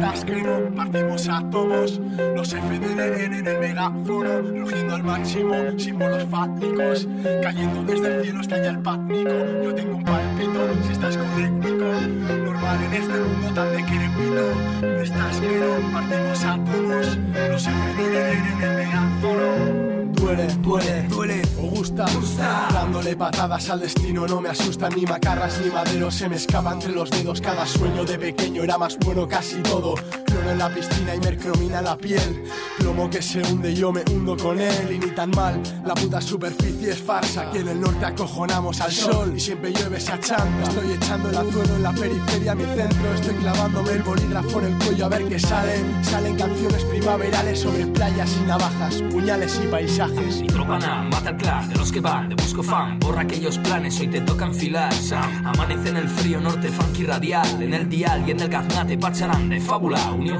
Estás que no partimos átomos, los FDN en el megáfono, rugiendo al máximo, símbolos fálicos, cayendo desde el cielo hasta allá el pánico. Yo tengo un palpito, si estás colérico, normal en este mundo tan Al destino, no me asustan ni macarras ni maderos. Se me escapa entre los dedos. Cada sueño de pequeño era más bueno casi todo. En la piscina y mercromina la piel. Plomo que se hunde, yo me hundo con él. Y ni tan mal, la puta superficie es farsa. Aquí en el norte acojonamos al sol y siempre llueve esa chamba. Estoy echando el anzuelo en la periferia, mi centro. Estoy clavándome el bolígrafo en el cuello a ver qué salen. Salen canciones primaverales sobre playas y navajas, puñales y paisajes. Mi tropa na, mata el clan de los que van, de busco fan, borra aquellos planes, hoy te toca enfilar. Sam. Amanece en el frío norte, funky radial, en el dial y en el gaznate pacharán de fábula, unión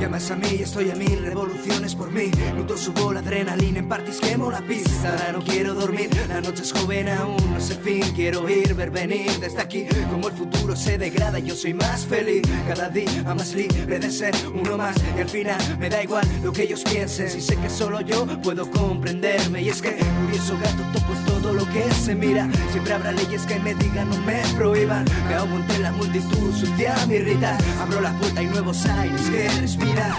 Llamas a mí, estoy a mil revoluciones por mí. Nudo subo la adrenalina en parties quemo la pista. Ahora no quiero dormir, la noche es joven aún, no sé fin. Quiero ir, ver venir desde aquí. Como el futuro se degrada, yo soy más feliz. Cada día más libre de ser uno más. Y al final me da igual lo que ellos piensen. Si sé que solo yo puedo comprenderme. Y es que, curioso gato, toco todo lo que se mira. Siempre habrá leyes que me digan, no me prohíban. Me ahogo entre la multitud, sucia me irrita. Abro la puerta y nuevos aires que respira.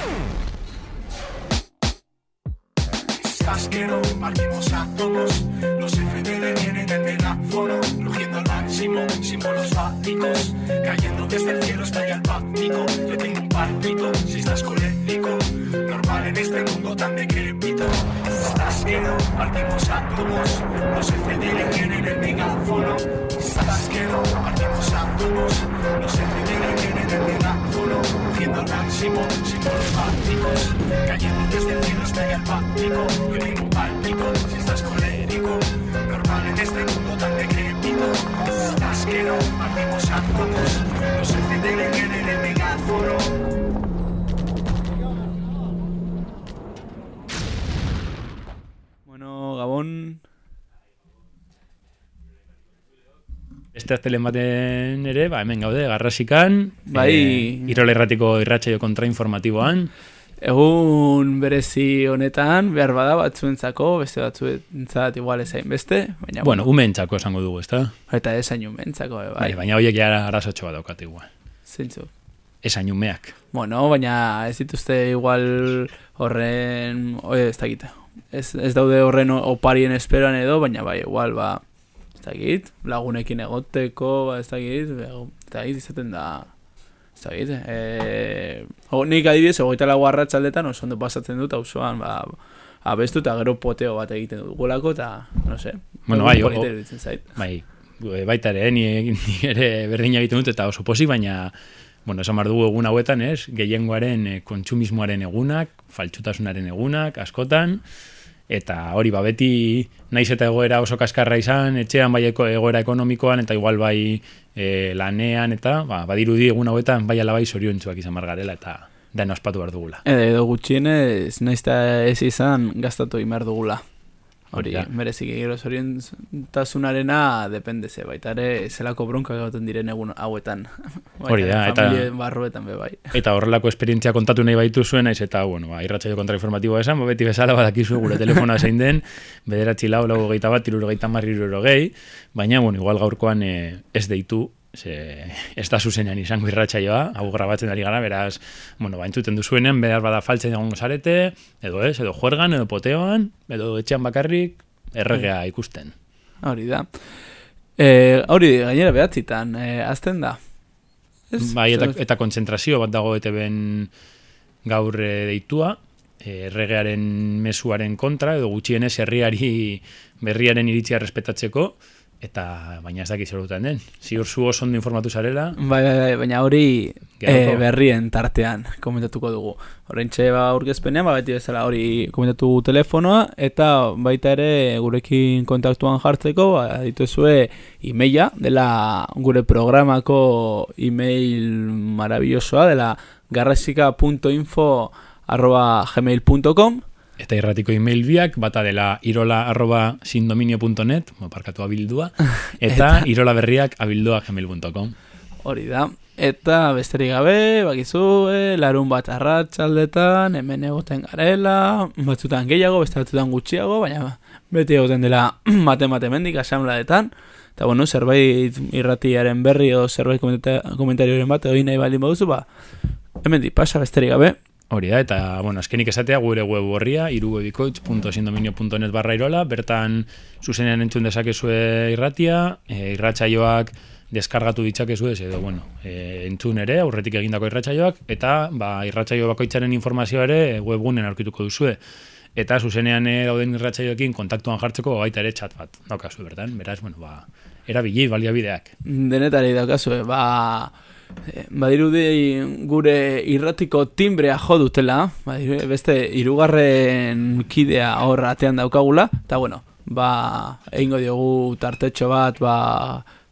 Estás que no partimos átomos, los FDD vienen del megáfono, rugiendo al máximo, símbolos fálicos, cayendo desde el cielo allá el pánico. Yo tengo un palpito, si estás colérico, normal en este mundo tan decrépito. Estás que no partimos átomos, los FDD vienen del megáfono. Estás que no partimos átomos, los FDD vienen del megáfono, rugiendo al máximo, símbolos fálicos, cayendo desde el cielo allá el pánico. Un palpito, si estás colérico, normal en este mundo tan decrépito. Estás que no partimos átomos, los FDD vienen del megáfono. Bueno, Gabon, Beste aztelen baten ere, ba, hemen gaude, garrasikan, Bai. eh, Irola Irratiko irratsaio kontrainformatiboan, egun berezi honetan, behar bada batzuentzako, beste batzuentzat igual ezain beste, baina bueno, umeentzako esango dugu, ezta? eta esain umentzako, bai, Bai, baina horiek ja arazotxo bat daukate igual. Zeintzu. Esain umeak. Bueno, baina ez dituzte igual horren, oie, ez dakit, ez, ez daude horren o- oparien esperan edo, baina bai, igual, ba, ez dakit, lagunekin egoteko, ba, ez dakit, ez dakit, izaten da, ez dakit, e, o, nik adibidez, egoita lagu arratsaldetan oso ondo pasatzen dut, auzoan, ba, abestu eta gero poteo bat egiten dugulako, eta, no sé, Bueno, bai, zait. Bai, e, baita ere, ni, ni ere berdina egiten dut eta oso pozik, baina, bueno, esan dugu egun hauetan, ez, gehiengoaren kontsumismoaren egunak, faltsutasunaren egunak, askotan, eta hori, ba, beti naiz eta egoera oso kaskarra izan, etxean bai egoera ekonomikoan, eta igual bai e, lanean, eta, ba, badirudi egun hauetan bai ala bai zoriontsuak izan margarela, eta dena ospatu behar dugula. Edo gutxienez, naiz eta ez izan gastatu imar dugula. Hori, Ja. merezik gero zoriontasunarena depende ze, baita ere zelako bronka egoten diren egun hauetan. Hori da, eta- barruetan be bai. Eta horrelako esperientzia kontatu nahi baitu zuen, naiz eta, bueno, ba, irratsaio kontrainformatiboa esan, ba, beti bezala badakizu gure telefonoa zein den, bederatzi lau, lau geita bat, iruro geita marri iruro gehi, baina, bueno, igual gaurkoan eh, ez deitu, ze ez da zuzenean izango irratsaioa, hau grabatzen ari gara, beraz, bueno, ba, entzuten duzuenen, behar bada faltzen egongo zarete, edo ez, edo juergan, edo poteoan, edo etxean bakarrik, erregea ikusten. Hori da. E, hori, gainera behatzitan, e, azten da. Ez? Bai, eta, eta kontzentrazio bat dago ETB-en gaur eh, deitua, eh, erregearen mezuaren kontra, edo gutxienez herriari berriaren iritzia respetatzeko, eta baina ez dakit zer duten den. Ziur zu oso ondo informatu zarela, Bai, bai, bai, baina hori e, berrien tartean komentatuko dugu. Horreintxe ba urkezpenean, ba beti bezala hori komentatu telefonoa, eta baita ere gurekin kontaktuan jartzeko, ba, dituzue e-maila, dela gure programako e-mail maravillosoa, dela garrasika.info arroba gmail.com eta irratiko email biak, bata dela irola arroba sindominio.net, parkatu abildua, eta irola berriak abildua gmail.com. Hori da. Eta besterik gabe, bakizu, eh, larun bat arratsaldetan hemen egoten garela, batzutan gehiago, beste batzutan gutxiago, baina beti egoten dela mate-mate mendik asamladetan. Eta bueno, zerbait irratiaren berri edo zerbait komenta- komentarioren bat egin nahi baldin baduzu, ba, hemen pasa besterik gabe. Hori da, eta, bueno, azkenik esatea gure web horria, irugobikoitz.sindominio.net barra irola, bertan zuzenean entzun dezakezue irratia, e, irratsaioak deskargatu ditzakezue, edo, bueno, e, entzun ere, aurretik egindako irratsaioak, eta, ba, irratsaio bakoitzaren informazioa ere webgunen aurkituko duzue. Eta zuzenean e, dauden irratsaioekin kontaktuan jartzeko baita ere chat bat daukazu, bertan, beraz, bueno, ba, erabili baliabideak. Denetari daukazue, ba... eh, Badirudi gure irratiko timbrea jo dutela, badirudi beste hirugarren kidea hor atean daukagula, eta bueno, ba, egingo diogu tartetxo bat, ba,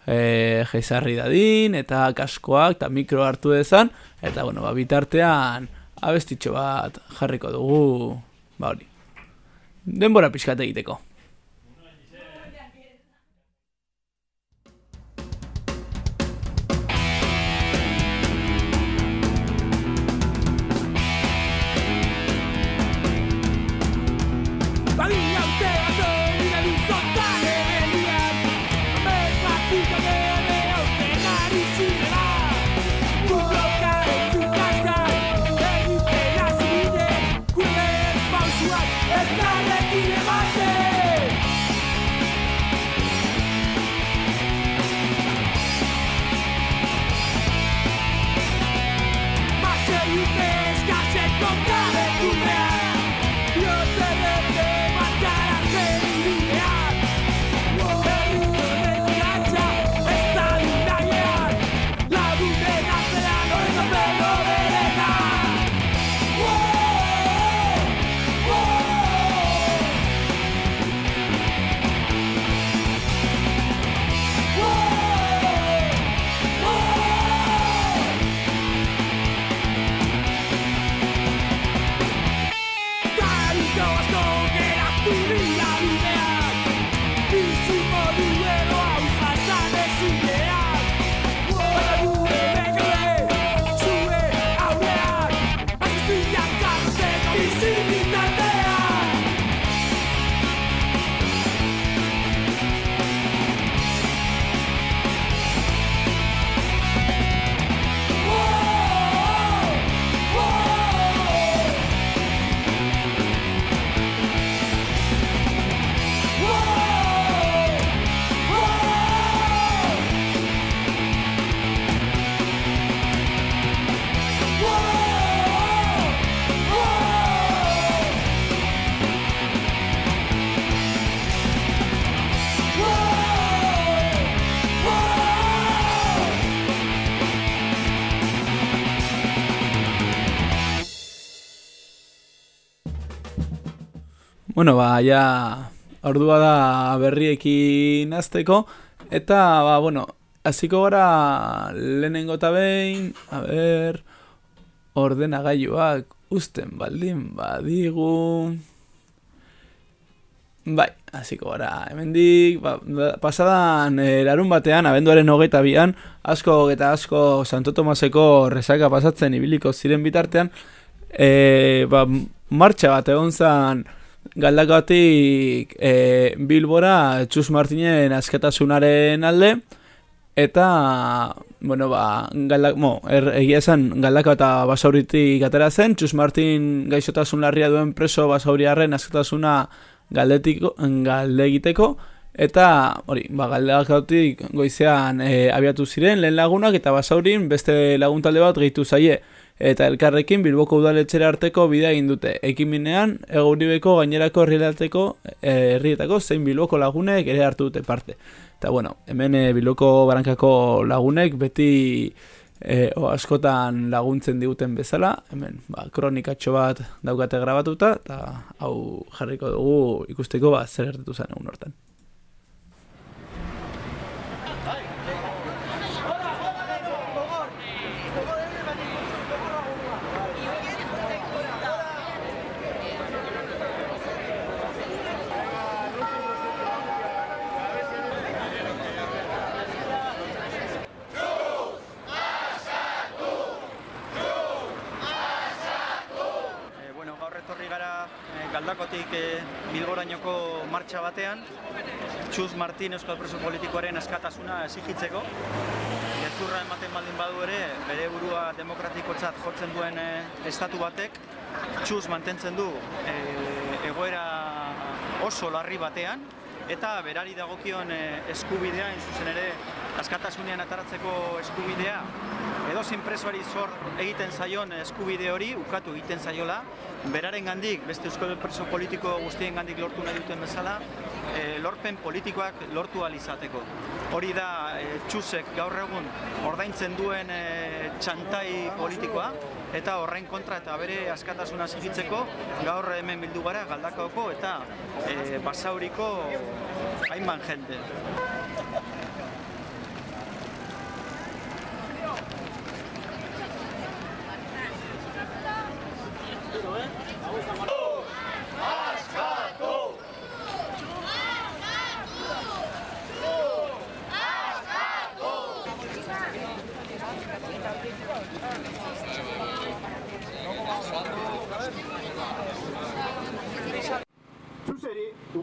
e, geizarri dadin, eta kaskoak, eta mikro hartu dezan, eta bueno, ba, bitartean abestitxo bat jarriko dugu, ba hori. Denbora pixkat egiteko. Bueno, ba, ja, ordua da berriekin azteko, eta, ba, bueno, hasiko gara lehenengo eta behin, a ber, ordenagailuak usten baldin badigu... Bai, hasiko gara, hemendik, ba, da- pasadan e, larun batean, abenduaren hogeita bian, asko eta asko Santo Tomaseko resaka pasatzen ibiliko ziren bitartean, e, ba, martxa bat egon zan galdakatik e, Bilbora Txus Martinen askatasunaren alde, eta, bueno, ba, galdak, mo, er, egia esan galdaka eta basauritik atera zen, Txus Martin gaixotasun larria duen preso basauriarren askatasuna galdetiko, galde egiteko, eta hori, ba, galdakatik goizean e, abiatu ziren lehen lagunak, eta basaurin beste lagun talde bat gehitu zaie. Eta elkarrekin Bilboko udaletxera arteko bidea egin dute. Ekimenean, eguribeko gainerako herrietako, eh, herrietako zein Bilboko lagunek ere hartu dute parte. Eta bueno, hemen e, Bilboko barankako lagunek beti e, o, askotan laguntzen diguten bezala, hemen ba, kronikatxo bat daukate grabatuta, eta hau jarriko dugu ikusteko ba, zer gertatu zen egun hortan. Bilbotik e, Bilborainoko martxa batean, Txuz Martin Euskal Preso Politikoaren askatasuna esigitzeko. Gezurra ematen baldin badu ere, bere burua demokratikotzat jotzen duen e, estatu batek, Txuz mantentzen du e, egoera oso larri batean, eta berari dagokion e, eskubidea, zuzen ere, askatasunean ataratzeko eskubidea, edo presoari zor egiten zaion eskubide hori, ukatu egiten zaiola, beraren gandik, beste euskal preso politiko guztien gandik lortu nahi duten bezala, e, lorpen politikoak lortu alizateko. Hori da e, txusek gaur egun ordaintzen duen e, txantai politikoa, eta horren kontra eta bere askatasuna zigitzeko gaur hemen bildu gara galdakaoko eta e, basauriko hainban jende.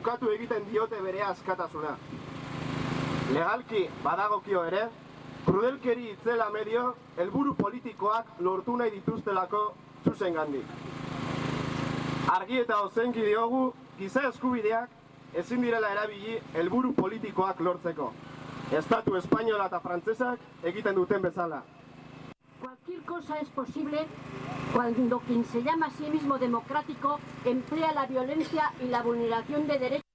Ukatu egiten diote bere askatasuna. Legalki badagokio ere, krudelkeri itzela medio, helburu politikoak lortu nahi dituztelako zuzen gandik. Argi eta ozenki diogu, giza eskubideak ezin direla erabili helburu politikoak lortzeko. Estatu espainola eta frantzesak egiten duten bezala. Cualquier cosa es posible cuando quien se llama a sí mismo democrático emplea la violencia y la vulneración de derechos.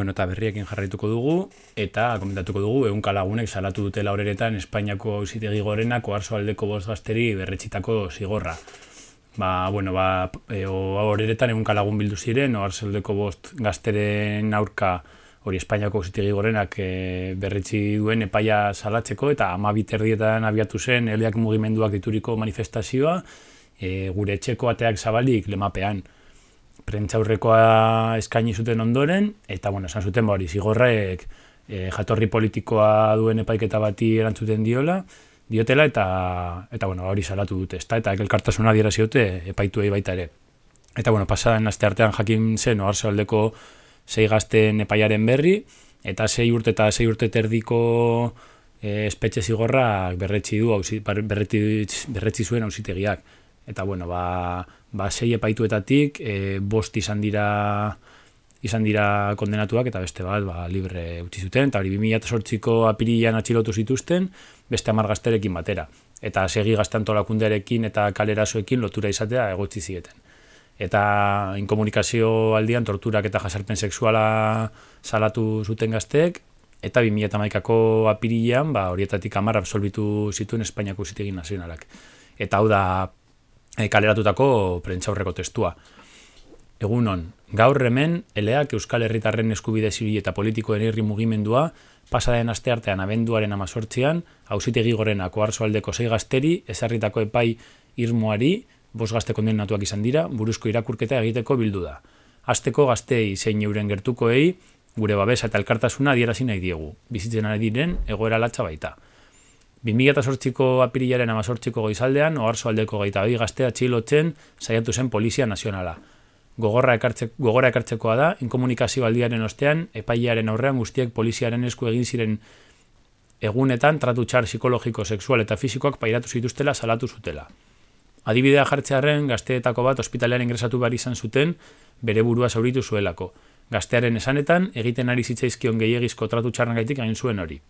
Bueno, eta berriekin jarraituko dugu, eta komentatuko dugu, egun kalagunek salatu dutela horeretan Espainiako ausitegi gorenak oarzo aldeko bost gazteri berretxitako zigorra. Ba, bueno, ba, e, horeretan egun kalagun bildu ziren, oarzo aldeko bost gazteren aurka hori Espainiako ausitegi gorenak e, berretxi duen epaia salatzeko, eta ama biterdietan abiatu zen, heliak mugimenduak dituriko manifestazioa, e, gure etxeko ateak zabalik lemapean prentzaurrekoa eskaini zuten ondoren, eta, bueno, esan zuten, ba, hori, zigorrek e, jatorri politikoa duen epaiketa bati erantzuten diola, diotela, eta, eta bueno, hori salatu dute, ezta, eta ekelkartasuna dira ziote epaitu baita ere. Eta, bueno, pasadan aste artean jakin zen, oarzo aldeko zei gazten epaiaren berri, eta sei urte eta sei urte terdiko e, espetxe zigorrak berretzi du, berretzi, berretzi zuen ausitegiak. Eta, bueno, ba, ba, sei epaituetatik e, bost izan dira izan dira kondenatuak eta beste bat ba, libre utzi zuten. Eta hori 2008ko apirian atxilotu zituzten beste amar gazterekin batera. Eta segi gaztantolakundearekin eta kalerasoekin lotura izatea egotzi zieten. Eta inkomunikazio aldian torturak eta jasarpen sexuala salatu zuten gazteek. Eta 2008ko apirian ba, horietatik amar absolbitu zituen Espainiako zitegin nazionalak. Eta hau da e, kaleratutako prentza horreko testua. Egunon, Gaur hemen, eleak Euskal Herritarren eskubide zibili eta politikoen herri mugimendua, pasaden asteartean abenduaren amazortzian, hausitegi gorenako arzoaldeko zei gazteri, ezarritako epai irmoari, bos gazte kondenatuak izan dira, buruzko irakurketa egiteko bildu da. Azteko gaztei zein euren gertukoei, gure babesa eta elkartasuna adierazi nahi diegu, bizitzen ari diren egoera latza baita. 2008ko apirilaren amazortziko goizaldean, oharzo aldeko gaita hori gaztea txilotzen saiatu zen Polizia Nazionala. Gogorra ekartze, gogora ekartzekoa da, inkomunikazio aldiaren ostean, epailearen aurrean guztiek poliziaren esku egin ziren egunetan tratu txar psikologiko, sexual eta fisikoak pairatu zituztela salatu zutela. Adibidea jartzearen gazteetako bat ospitalean ingresatu behar izan zuten bere burua zauritu zuelako. Gaztearen esanetan, egiten ari zitzaizkion gehiagizko tratu txarren gaitik egin zuen hori.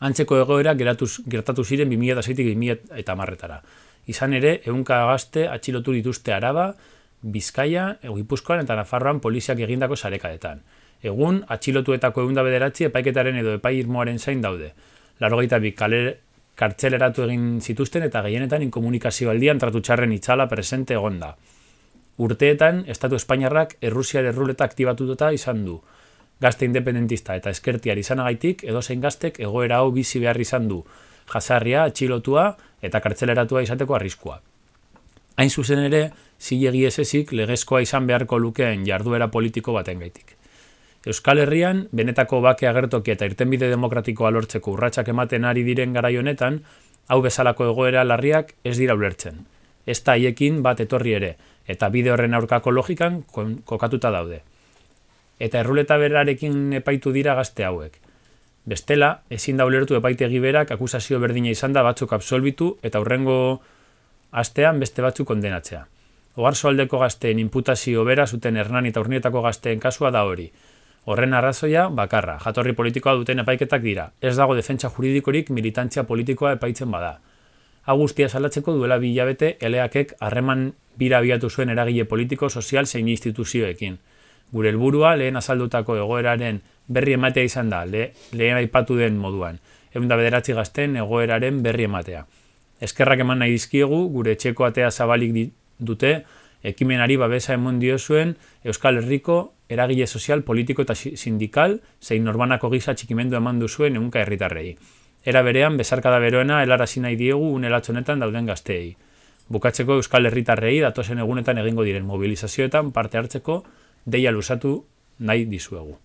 Antzeko egoera geratuz, gertatu ziren 2006-tik 2000 eta marretara. Izan ere, ehunka gazte atxilotu dituzte araba, Bizkaia, Egipuzkoan eta Nafarroan poliziak egindako sarekadetan. Egun, atxilotuetako egun bederatzi epaiketaren edo epai irmoaren zain daude. Laro bi kaler, kartzeleratu egin zituzten eta gehienetan inkomunikazio aldian tratu txarren itzala presente egonda. Urteetan, Estatu Espainiarrak Errusiar erruleta aktibatuta izan du. Gazte independentista eta eskertiar izanagaitik edozein gaztek egoera hau bizi behar izan du. Jasarria, atxilotua eta kartzeleratua izateko arriskua. Hain zuzen ere, zilegi esezik legezkoa izan beharko lukeen jarduera politiko baten gaitik. Euskal Herrian, benetako bake agertoki eta irtenbide demokratikoa lortzeko urratsak ematen ari diren garai honetan, hau bezalako egoera larriak ez dira ulertzen. Ez haiekin bat etorri ere, eta bide horren aurkako logikan kokatuta daude. Eta erruleta berarekin epaitu dira gazte hauek. Bestela, ezin da ulertu epaitegi berak akusazio berdina izan da batzuk absolbitu eta hurrengo astean beste batzuk kondenatzea. Ogarzo aldeko gazteen imputazio bera zuten Hernani eta Urnietako gazteen kasua da hori. Horren arrazoia, bakarra, jatorri politikoa duten epaiketak dira. Ez dago defentsa juridikorik militantzia politikoa epaitzen bada. Agustia salatzeko duela bilabete eleakek harreman bira abiatu zuen eragile politiko, sozial zein instituzioekin. Gure helburua lehen azaldutako egoeraren berri ematea izan da, le, lehen aipatu den moduan. Egun da bederatzi gazten egoeraren berri ematea. Eskerrak eman nahi dizkiegu, gure txeko atea zabalik dute, ekimenari babesa emon dio zuen Euskal Herriko eragile sozial, politiko eta sindikal, zein norbanako gisa txikimendu eman duzuen egunka herritarrei. Era berean, bezarkada beroena helarazi nahi diegu unelatzonetan dauden gazteei. Bukatzeko Euskal Herritarrei datozen egunetan egingo diren mobilizazioetan parte hartzeko deia lusatu nahi dizuegu.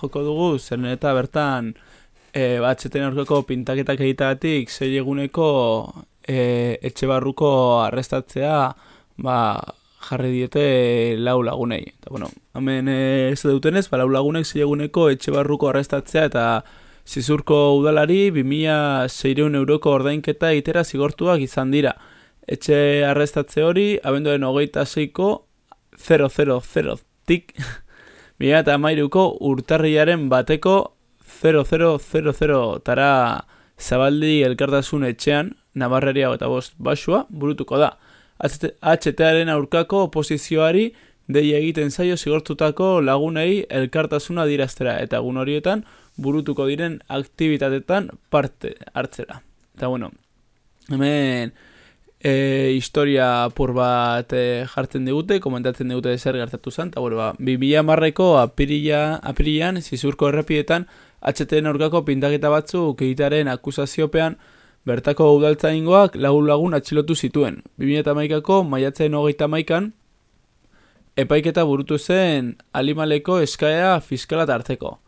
Joko dugu, zer eta bertan e, batxeten aurkako pintaketak egitagatik zei eguneko e, etxe barruko arrestatzea ba, jarri diete lau lagunei. Eta, bueno, hemen e, ez dutenez, ba, lau lagunek zei eguneko etxe barruko arrestatzea eta zizurko udalari 2006 euroko ordainketa egitera zigortuak izan dira. Etxe arrestatze hori, abenduaren hogeita zeiko 000 tik Mila eta amairuko urtarriaren bateko 0000 tara zabaldi elkartasun etxean Navarreria eta bost basua burutuko da. HTaren aurkako oposizioari dei egiten zaio zigortutako lagunei elkartasuna diraztera eta egun horietan burutuko diren aktivitatetan parte hartzera. Eta bueno, hemen e, historia pur bat e, jartzen digute, komentatzen digute zer gertatu zen, eta bueno, ba, 2000 marreko apirila, apirilan, zizurko errepietan, HTN aurkako pintaketa batzuk egitaren akusaziopean, bertako udaltza ingoak lagun lagun atxilotu zituen. 2000 maikako, maiatzen hogeita maikan, epaiketa burutu zen alimaleko eskaea fiskala hartzeko.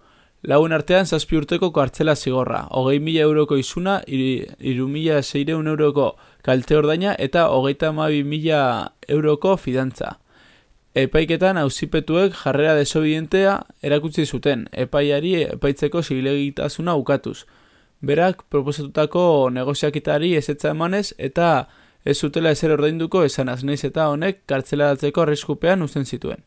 Lagun artean zazpi urteko kartzela zigorra, hogei mila euroko izuna, iru mila zeireun euroko kalte ordaina eta hogeita mabi mila euroko fidantza. Epaiketan auzipetuek jarrera desobedientea erakutsi zuten, epaiari epaitzeko zilegitasuna ukatuz. Berak proposatutako negoziakitari ezetza emanez eta ez zutela ezer ordainduko esan azneiz eta honek kartzela datzeko arriskupean usten zituen.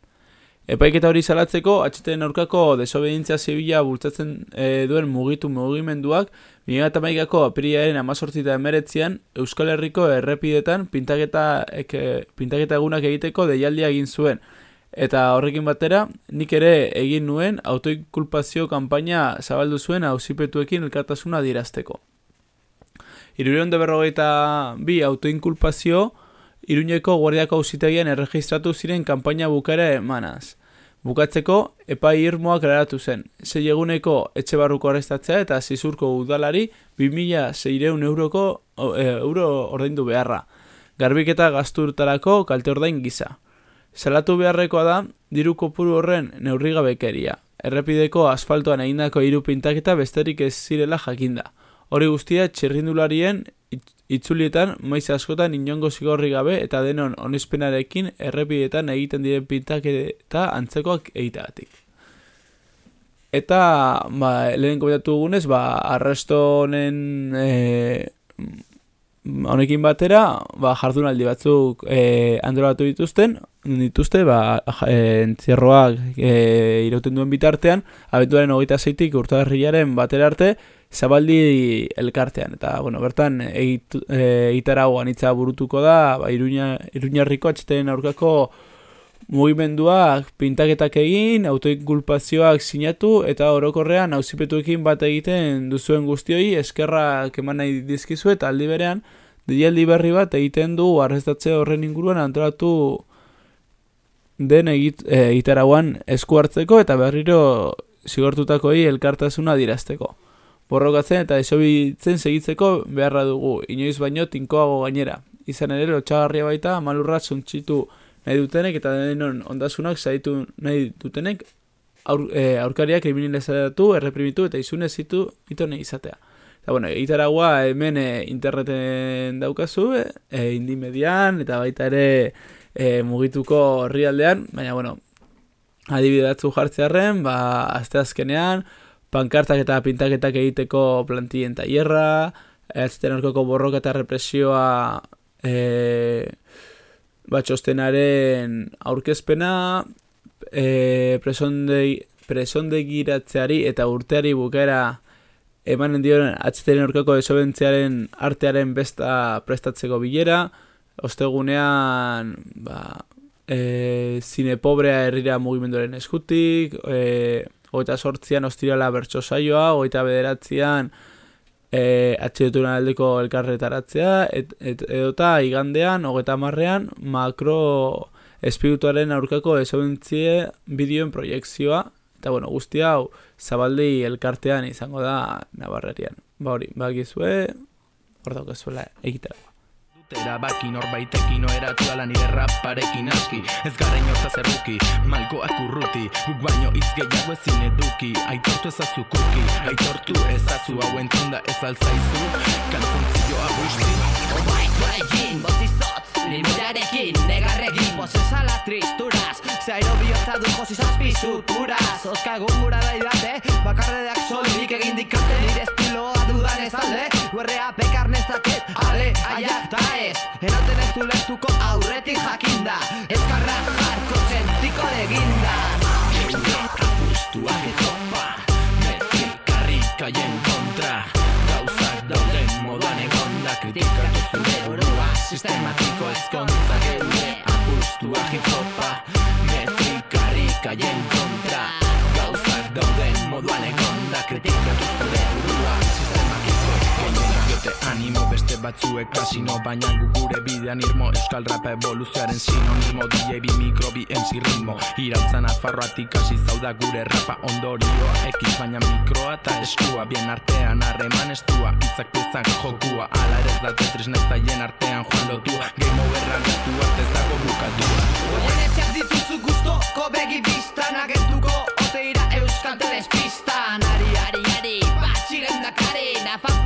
Epaiketa hori salatzeko, atxeten aurkako desobedientzia zibila bultzatzen e, duen mugitu mugimenduak, 2008ko apiriaren amazortzita emeretzian, Euskal Herriko errepidetan pintaketa, eke, pintaketa egunak egiteko deialdia egin zuen. Eta horrekin batera, nik ere egin nuen autoinkulpazio kanpaina zabaldu zuen hausipetuekin elkartasuna dirazteko. Irurion de berrogeita bi autoinkulpazio, Iruñeko guardiako ausitegian erregistratu ziren kanpaina bukara emanaz. Bukatzeko, epai irmoak eraratu zen. Zei eguneko etxe barruko arrestatzea eta zizurko udalari 2006 euroko e, euro ordaindu beharra. Garbiketa gazturtarako kalte ordain gisa. Salatu beharrekoa da, diru kopuru horren neurrigabekeria. Errepideko asfaltoan egindako hiru pintaketa besterik ez zirela jakinda. Hori guztia txerrindularien itzulietan maiz askotan inongo zigorri gabe eta denon onespenarekin errepidetan egiten diren pintak eta antzekoak egiteatik. Eta, ba, lehen komentatu dugunez, ba, arresto honen e, honekin batera, ba, jardunaldi batzuk e, andoratu dituzten, dituzte, ba, e, entzierroak e, irauten duen bitartean, abentuaren hogeita zeitik urtagarriaren batera arte, zabaldi elkartean. Eta, bueno, bertan, egitara e, anitza burutuko da, ba, iruña, iruñarriko atxeten aurkako mugimenduak pintaketak egin, autoinkulpazioak sinatu, eta orokorrean hauzipetuekin bat egiten duzuen guztioi, eskerra keman nahi dizkizu, eta aldi berean, deialdi berri bat egiten du arrestatze horren inguruan antolatu den egit, e, egitaragoan esku hartzeko eta berriro zigortutakoi elkartasuna dirazteko borrokatzen eta esobitzen segitzeko beharra dugu, inoiz baino tinkoago gainera. Izan ere, lotxagarria baita, malurra zuntxitu nahi dutenek eta denon ondasunak zaitu nahi dutenek aur, e, aurkariak kriminalizatu, erreprimitu eta izune zitu ito nahi izatea. Eta bueno, egitaragua hemen e, interneten daukazu, e, e indimedian eta baita ere e, mugituko horri aldean, baina bueno, adibidatzu jartzearen, ba, azte azkenean, pankartak eta pintaketak egiteko plantien taierra, ez orkoko borroka eta represioa e, batxostenaren aurkezpena, e, presonde, giratzeari eta urteari bukera emanen dioen atzteren orkoko desobentziaren artearen besta prestatzeko bilera, ostegunean ba, e, zine pobrea herrira mugimenduaren eskutik, e, hogeita sortzian ostirala bertso saioa, hogeita bederatzean e, atxeturan aldeko elkarretaratzea, et, et, edota igandean, hogeita marrean, makro espirituaren aurkako esobentzie bideoen proiektzioa, eta bueno, guzti hau zabaldi elkartean izango da nabarrerian. Ba hori, bakizue, hor daukazuela egitera. Erabaki norbaitekin oeratu ala nire raparekin aski. Ez gara inorta zerruki, malgoak urruti Guk baino iz gehiago ezin eduki. Aitortu ezazu kuki, aitortu ezazu Hau entzunda ez alzaizu Kantzontzioa busti Obaitu egin, bozizotz Limitarekin, negarrekin Bozizala tristuraz Zairo bihotza du josi zazpi suturaz Oskagun gura da idate Bakarredeak solik egin dikate. Nire estiloa dudan ez alde Guerrea pekar nestaket Ale, aia, ta ez. Eraten ez du lehtuko aurretik jakinda. Ezkarra jarko zentiko de ginda Apustua gitopa Sistematiko ezkontza geure Apustua gitopa Beti karrikaien kontra batzuek kasino Baina gu gure bidean irmo. Euskal rap evoluzioaren sinonimo DJ bi mikrobi MC ritmo. Irautzan afarroatik hasi zauda gure rapa ondorioa. Ekiz baina mikroa eta eskua Bien artean harreman estua. Itzak pezak jokua Ala ere ez da tetris nestaien artean joan lotua. Game overra gatu arte ez dago bukatua. Oien dituzu guztoko begi biztan Agentuko oteira Euskal Telespistan Ari, ari, ari, batxiren dakari Nafan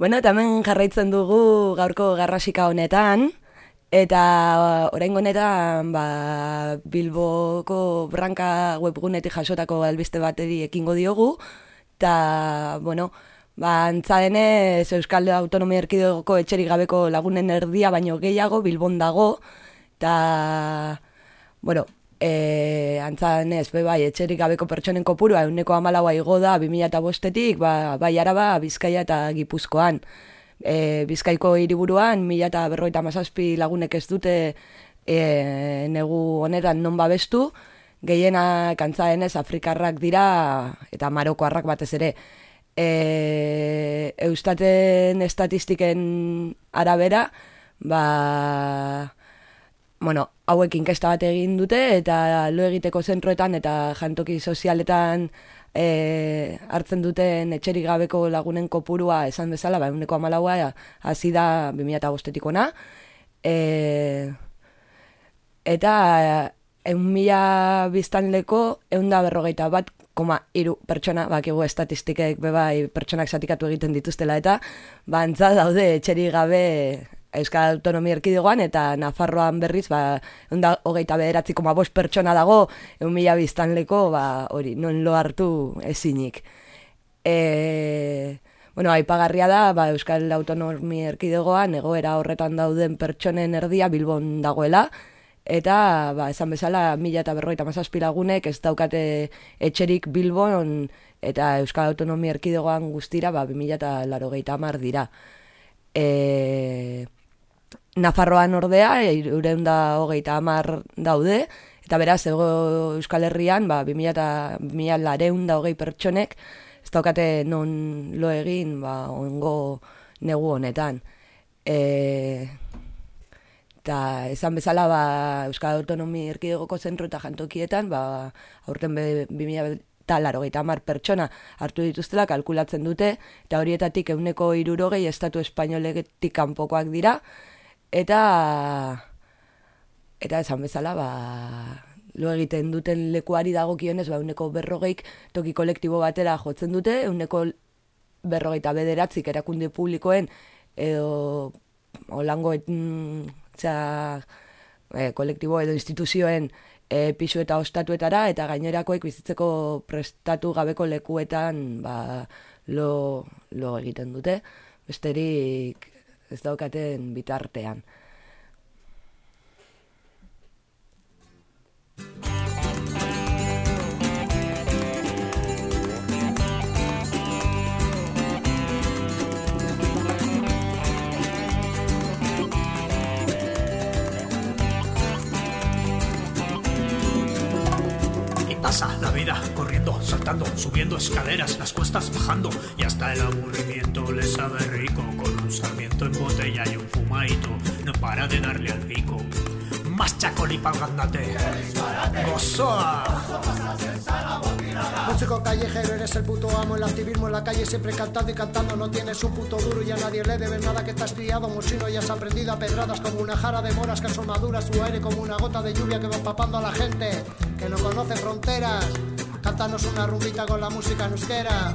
Bueno, eta hemen jarraitzen dugu gaurko garrasika honetan, eta orain honetan ba, Bilboko branka webgunetik jasotako albiste bateri ekingo diogu, eta, bueno, ba, antza denez Euskal Autonomia Erkidegoko etxerik gabeko lagunen erdia baino gehiago Bilbon dago, eta, bueno, e, antza denez, be, bai, etxerik gabeko pertsonen kopurua euneko amalaua igo da 2005-etik, ba, bai araba, Bizkaia eta Gipuzkoan. E, Bizkaiko hiriburuan mila eta berroita mazazpi lagunek ez dute e, negu honetan non babestu, gehienak antza denez Afrikarrak dira eta Marokoarrak batez ere. E, Eustaten estatistiken arabera, ba, bueno, hauek inkesta bat egin dute eta lo egiteko zentroetan eta jantoki sozialetan e, hartzen duten etxerik gabeko lagunen kopurua esan bezala, ba, eguneko amalaua hasi da 2005 ona. E, eta eun mila biztanleko eun da berrogeita bat koma iru pertsona, bakigu estatistikek bebai pertsonak zatikatu egiten dituztela eta bantza daude etxerik gabe Euskal Autonomia Erkidegoan eta Nafarroan berriz ba, onda, hogeita bederatzi koma bost pertsona dago eun mila biztanleko ba, hori, non lo hartu ezinik. E, bueno, aipagarria da ba, Euskal Autonomia Erkidegoan egoera horretan dauden pertsonen erdia Bilbon dagoela eta ba, esan bezala mila eta berroita mazazpi lagunek ez daukate etxerik Bilbon eta Euskal Autonomia Erkidegoan guztira ba, 2000 eta laro dira. E, Nafarroan ordea, euren da hogeita amar daude, eta beraz, ego Euskal Herrian, ba, 2000 eta 2000 lareun da hogei pertsonek, ez daukate non lo egin, ba, ongo negu honetan. E, eta esan bezala ba, Euskal Autonomi Erkidegoko zentro eta jantokietan, ba, aurten be, 2000 eta laro mar pertsona hartu dituztela kalkulatzen dute, eta horietatik euneko irurogei estatu espainoletik kanpokoak dira, eta eta esan bezala, ba, lo egiten duten lekuari dagokionez, ba, euneko berrogeik toki kolektibo batera jotzen dute, euneko berrogeita bederatzik erakunde publikoen, edo olango etza, e, kolektibo edo instituzioen e, pisu eta ostatuetara, eta gainerakoek bizitzeko prestatu gabeko lekuetan ba, lo, lo egiten dute, besterik ez daukaten bitartean. Pasa la vida corriendo, saltando, subiendo escaleras, las cuestas bajando y hasta el aburrimiento le sabe rico con un sarmiento en botella y un fumaito. No para de darle al pico. Más chacoli pa'l gandate. Gozoa. Músico callejero, eres el puto amo. El activismo en la calle siempre cantando y cantando. No tienes un puto duro y a nadie le debes nada que has criado. Mochino y has aprendido a pedradas como una jara de moras que son maduras. Su aire como una gota de lluvia que va empapando a la gente que no conoce fronteras. Cántanos una rumbita con la música en euskera.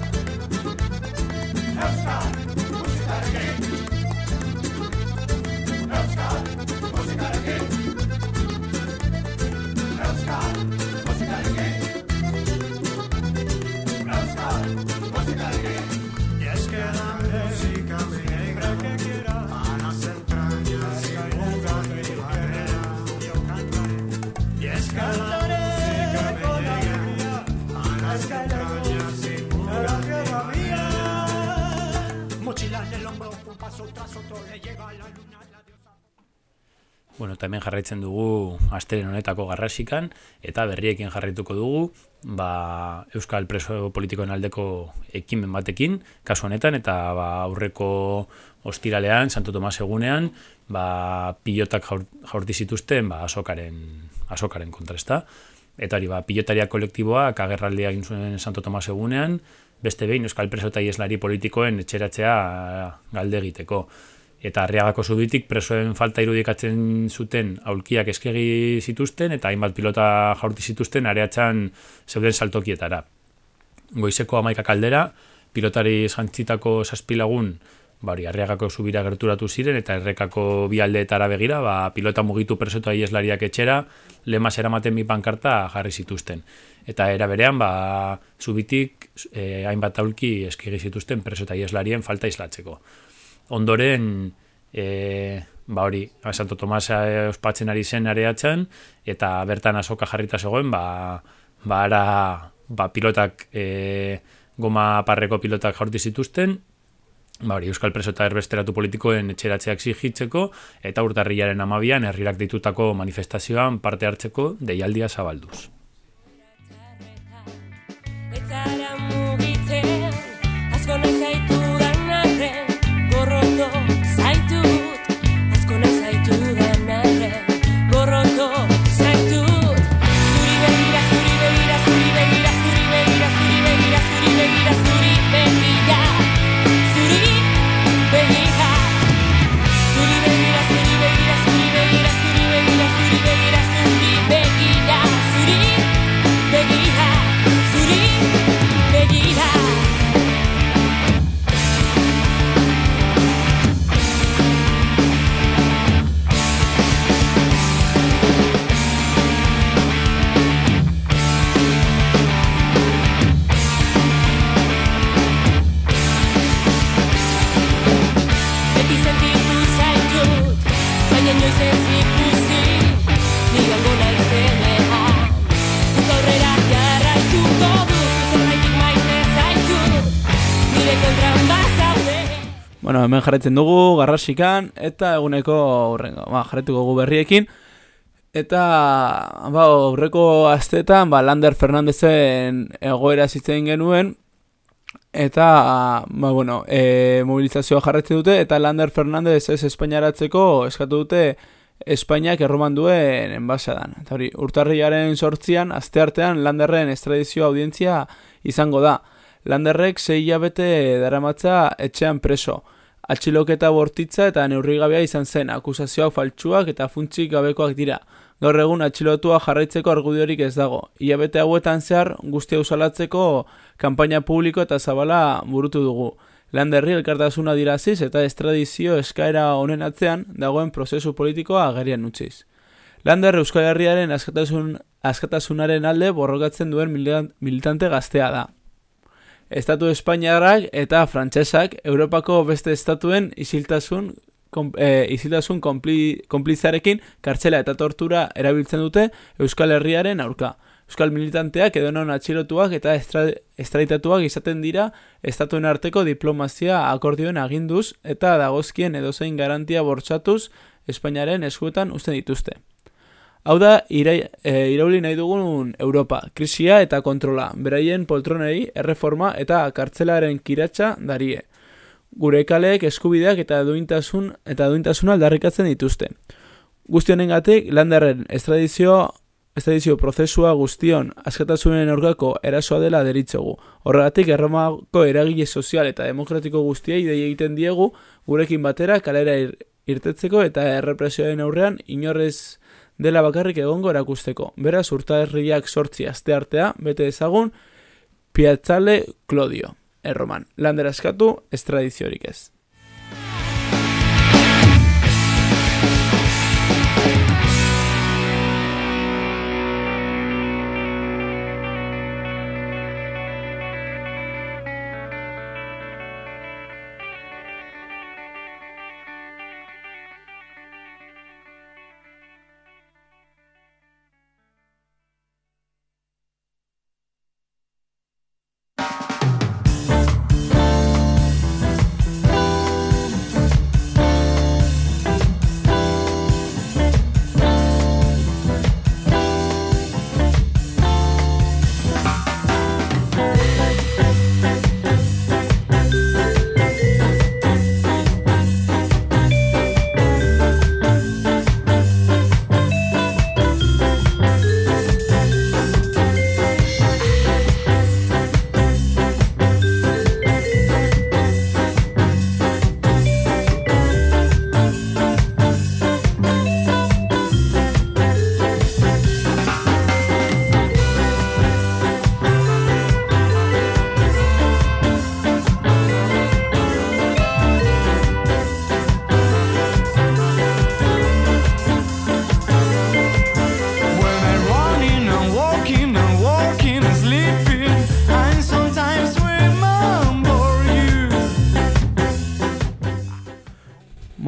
Jarraitzen dugu asteren honetako garrasikan, eta berriekin jarraituko dugu, ba, Euskal Preso Politikoen aldeko ekimen batekin, kasu honetan, eta ba, aurreko ostiralean, Santo Tomas egunean, ba, pilotak jaur, jaurti zituzten ba, asokaren, asokaren kontrasta. Eta hori, ba, pilotaria kolektiboak agerraldia egin zuen Santo Tomas egunean, beste behin Euskal Preso eta Ieslari politikoen etxeratzea galde egiteko eta arriagako zubitik presoen falta irudikatzen zuten aulkiak eskegi zituzten eta hainbat pilota jaurti zituzten areatxan zeuden saltokietara. Goizeko amaika kaldera, pilotari jantzitako zazpilagun bari, arriagako zubira gerturatu ziren eta errekako bi aldeetara begira, ba, pilota mugitu presoto aieslariak etxera, lemas eramaten bi pankarta jarri zituzten. Eta era berean, ba, zubitik eh, hainbat aulki eskegi zituzten preso eta aieslarien falta islatzeko ondoren e, ba hori, Santo Tomasa ospatzen ari zen areatzen eta bertan asoka jarrita zegoen ba, ba ara ba, pilotak e, goma parreko pilotak jaurti zituzten ba hori, Euskal Preso eta erbesteratu politikoen etxeratzeak zigitzeko eta urtarrilaren amabian herrirak ditutako manifestazioan parte hartzeko deialdia zabalduz. Bueno, hemen jarraitzen dugu, garrasikan, eta eguneko aurrengo, ba, jarraituko dugu berriekin. Eta, ba, aurreko astetan, ba, Lander Fernandezen egoera zitzen genuen, eta ba, bueno, e, mobilizazioa jarretzen dute eta Lander Fernandez ez Espainiaratzeko eskatu dute Espainiak erroman duen enbasadan. Eta hori, urtarriaren sortzian, asteartean Landerren estradizio audientzia izango da. Landerrek zei hilabete daramatza etxean preso. Atxiloketa bortitza eta neurrigabea izan zen, akusazioak faltsuak eta funtsik gabekoak dira. Gaur egun atxilotua jarraitzeko argudiorik ez dago. Iabete hauetan zehar guztia usalatzeko kanpaina publiko eta zabala burutu dugu. Landerri elkartasuna diraziz eta estradizio eskaera honen atzean dagoen prozesu politikoa agerian utziz. Lander Euskal Herriaren askatasun, askatasunaren alde borrokatzen duen militante gaztea da. Estatu Espainiarrak eta Frantsesak Europako beste estatuen isiltasun kom, e, iziltasun konplizarekin kartzela eta tortura erabiltzen dute Euskal Herriaren aurka. Euskal militanteak edo non atxilotuak eta estraitatuak izaten dira estatuen arteko diplomazia akordioen aginduz eta dagozkien edozein garantia bortxatuz Espainiaren eskuetan usten dituzte. Hau da, irai, e, irauli nahi dugun Europa, krisia eta kontrola, beraien poltronei, erreforma eta kartzelaren kiratsa darie gure kaleek eskubideak eta duintasun eta duintasuna aldarrikatzen dituzte. Guzti honengatik landarren estradizio estradizio prozesua guztion askatasunen aurkako erasoa dela deritzogu. Horregatik erromako eragile sozial eta demokratiko guztiei dei egiten diegu gurekin batera kalera irtetzeko eta errepresioaren aurrean inorrez dela bakarrik egongo erakusteko. Beraz urta herriak sortzi aste artea bete ezagun Piazzale Claudio erroman. Lander askatu, estradiziorik ez.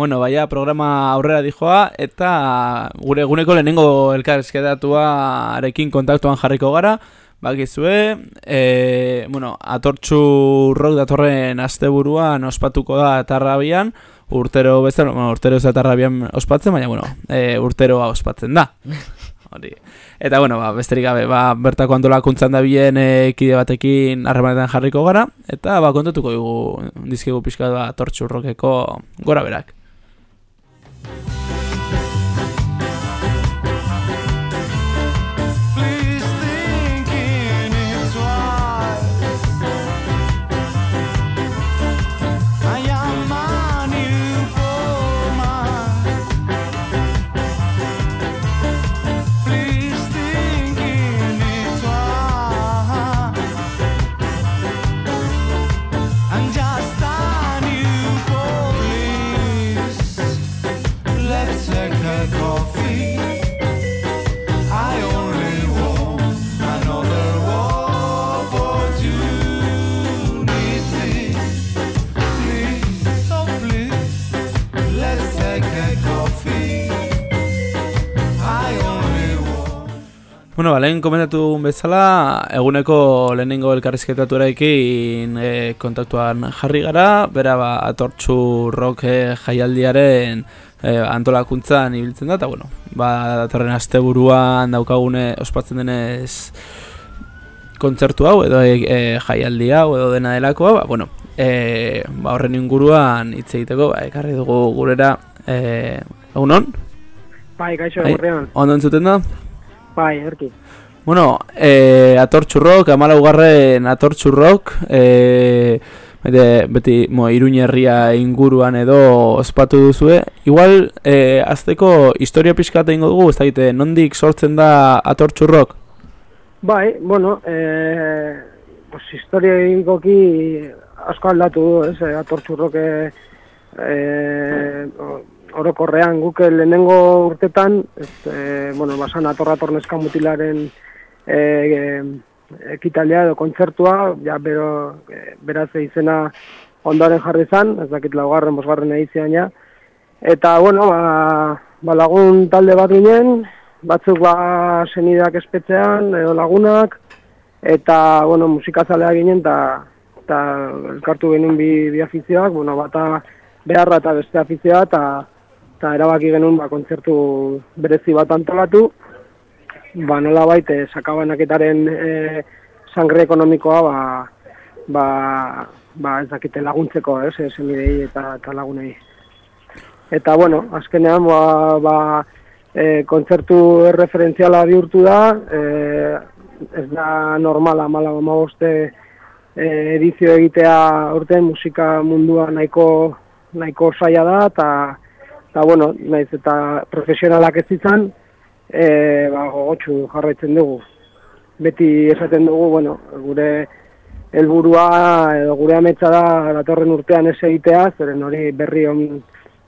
Bueno, baia programa aurrera dijoa eta gure eguneko lehenengo elkarrizketatua arekin kontaktuan jarriko gara. Bakizue, e, bueno, atortxu rock datorren asteburuan ospatuko da tarrabian, urtero bezala, bueno, urtero ez da tarrabian ospatzen, baina, bueno, e, urteroa ospatzen da. Hori. Eta, bueno, ba, besterik gabe, ba, bertako antolakuntzan da bien e, kide batekin harremanetan jarriko gara, eta ba, kontatuko dugu dizkigu pixka da atortxu rockeko gora berak. Bye. Bueno, ba, lehen komentatu dugun bezala, eguneko lehenengo elkarrizketatuarekin e, kontaktuan jarri gara, bera ba, atortxu rock e, jaialdiaren e, antolakuntzan ibiltzen da, eta bueno, ba, datorren asteburuan daukagune ospatzen denez kontzertu hau edo e, e, jaialdi hau edo dena delakoa, ba, bueno, e, ba, horren inguruan hitz egiteko, ba, ekarri dugu gurera, e, egunon? Bai, kaixo, Bai, egurrean. Ondo entzuten da? Bai, erki. Bueno, e, atortxurrok, amalaugarren atortxurrok, e, bete, beti mo, iruñerria inguruan edo ospatu duzue. Igual, e, azteko historia pixkat egingo dugu, ez dakite, nondik sortzen da atortxurrok? Bai, bueno, eh, pues historia egingoki asko aldatu du, ez, eh, atortxurrok eh, eh, o- orokorrean guk lehenengo urtetan, ez, eh, bueno, basan atorra torneska mutilaren eh, ekitaldea edo kontzertua, ja, bero, eh, beraz izena ondoren jarri zan, ez dakit laugarren, bosgarren edizian ja, Eta, bueno, ba, ba lagun talde bat ginen, batzuk ba senideak espetzean, edo lagunak, eta, bueno, musikazalea ginen, eta eta elkartu genuen bi, bi afizioak, bueno, bata beharra eta beste afizioa, eta eta erabaki genuen ba, kontzertu berezi bat antolatu, ba, nola baite, sakabanaketaren e, sangre ekonomikoa, ba, ba, ba, ez dakite laguntzeko, ez, eh, senidei eta, eta lagunei. Eta, bueno, azkenean, ba, ba e, kontzertu referentziala bihurtu da, e, ez da normala, mala, amaboste e, edizio egitea urten musika mundua nahiko, nahiko saia da, eta, eta bueno, naiz eta profesionalak ez izan, e, ba, gogotxu jarraitzen dugu. Beti esaten dugu, bueno, gure helburua edo gure ametsa da datorren urtean ez egitea, zeren hori berri on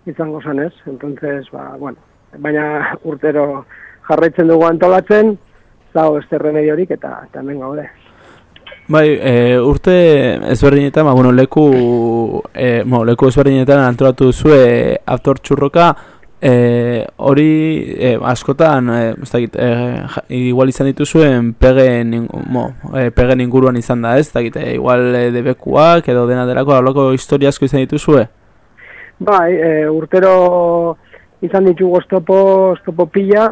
izango zen ez. Entonces, ba, bueno, baina urtero jarraitzen dugu antolatzen, zau beste remediorik eta eta hemen gaude. Bai, e, urte ezberdinetan, ba, bueno, leku, e, bueno, leku ezberdinetan antolatu zue atortxurroka, e, hori e, askotan, e, ez dakit, e, igual izan dituzuen pegen, mo, e, pegen inguruan izan da, ez dakit, e, igual e, debekuak edo dena delako, hablako historia asko izan dituzue? Bai, e, urtero izan ditugu oztopo, oztopo pila,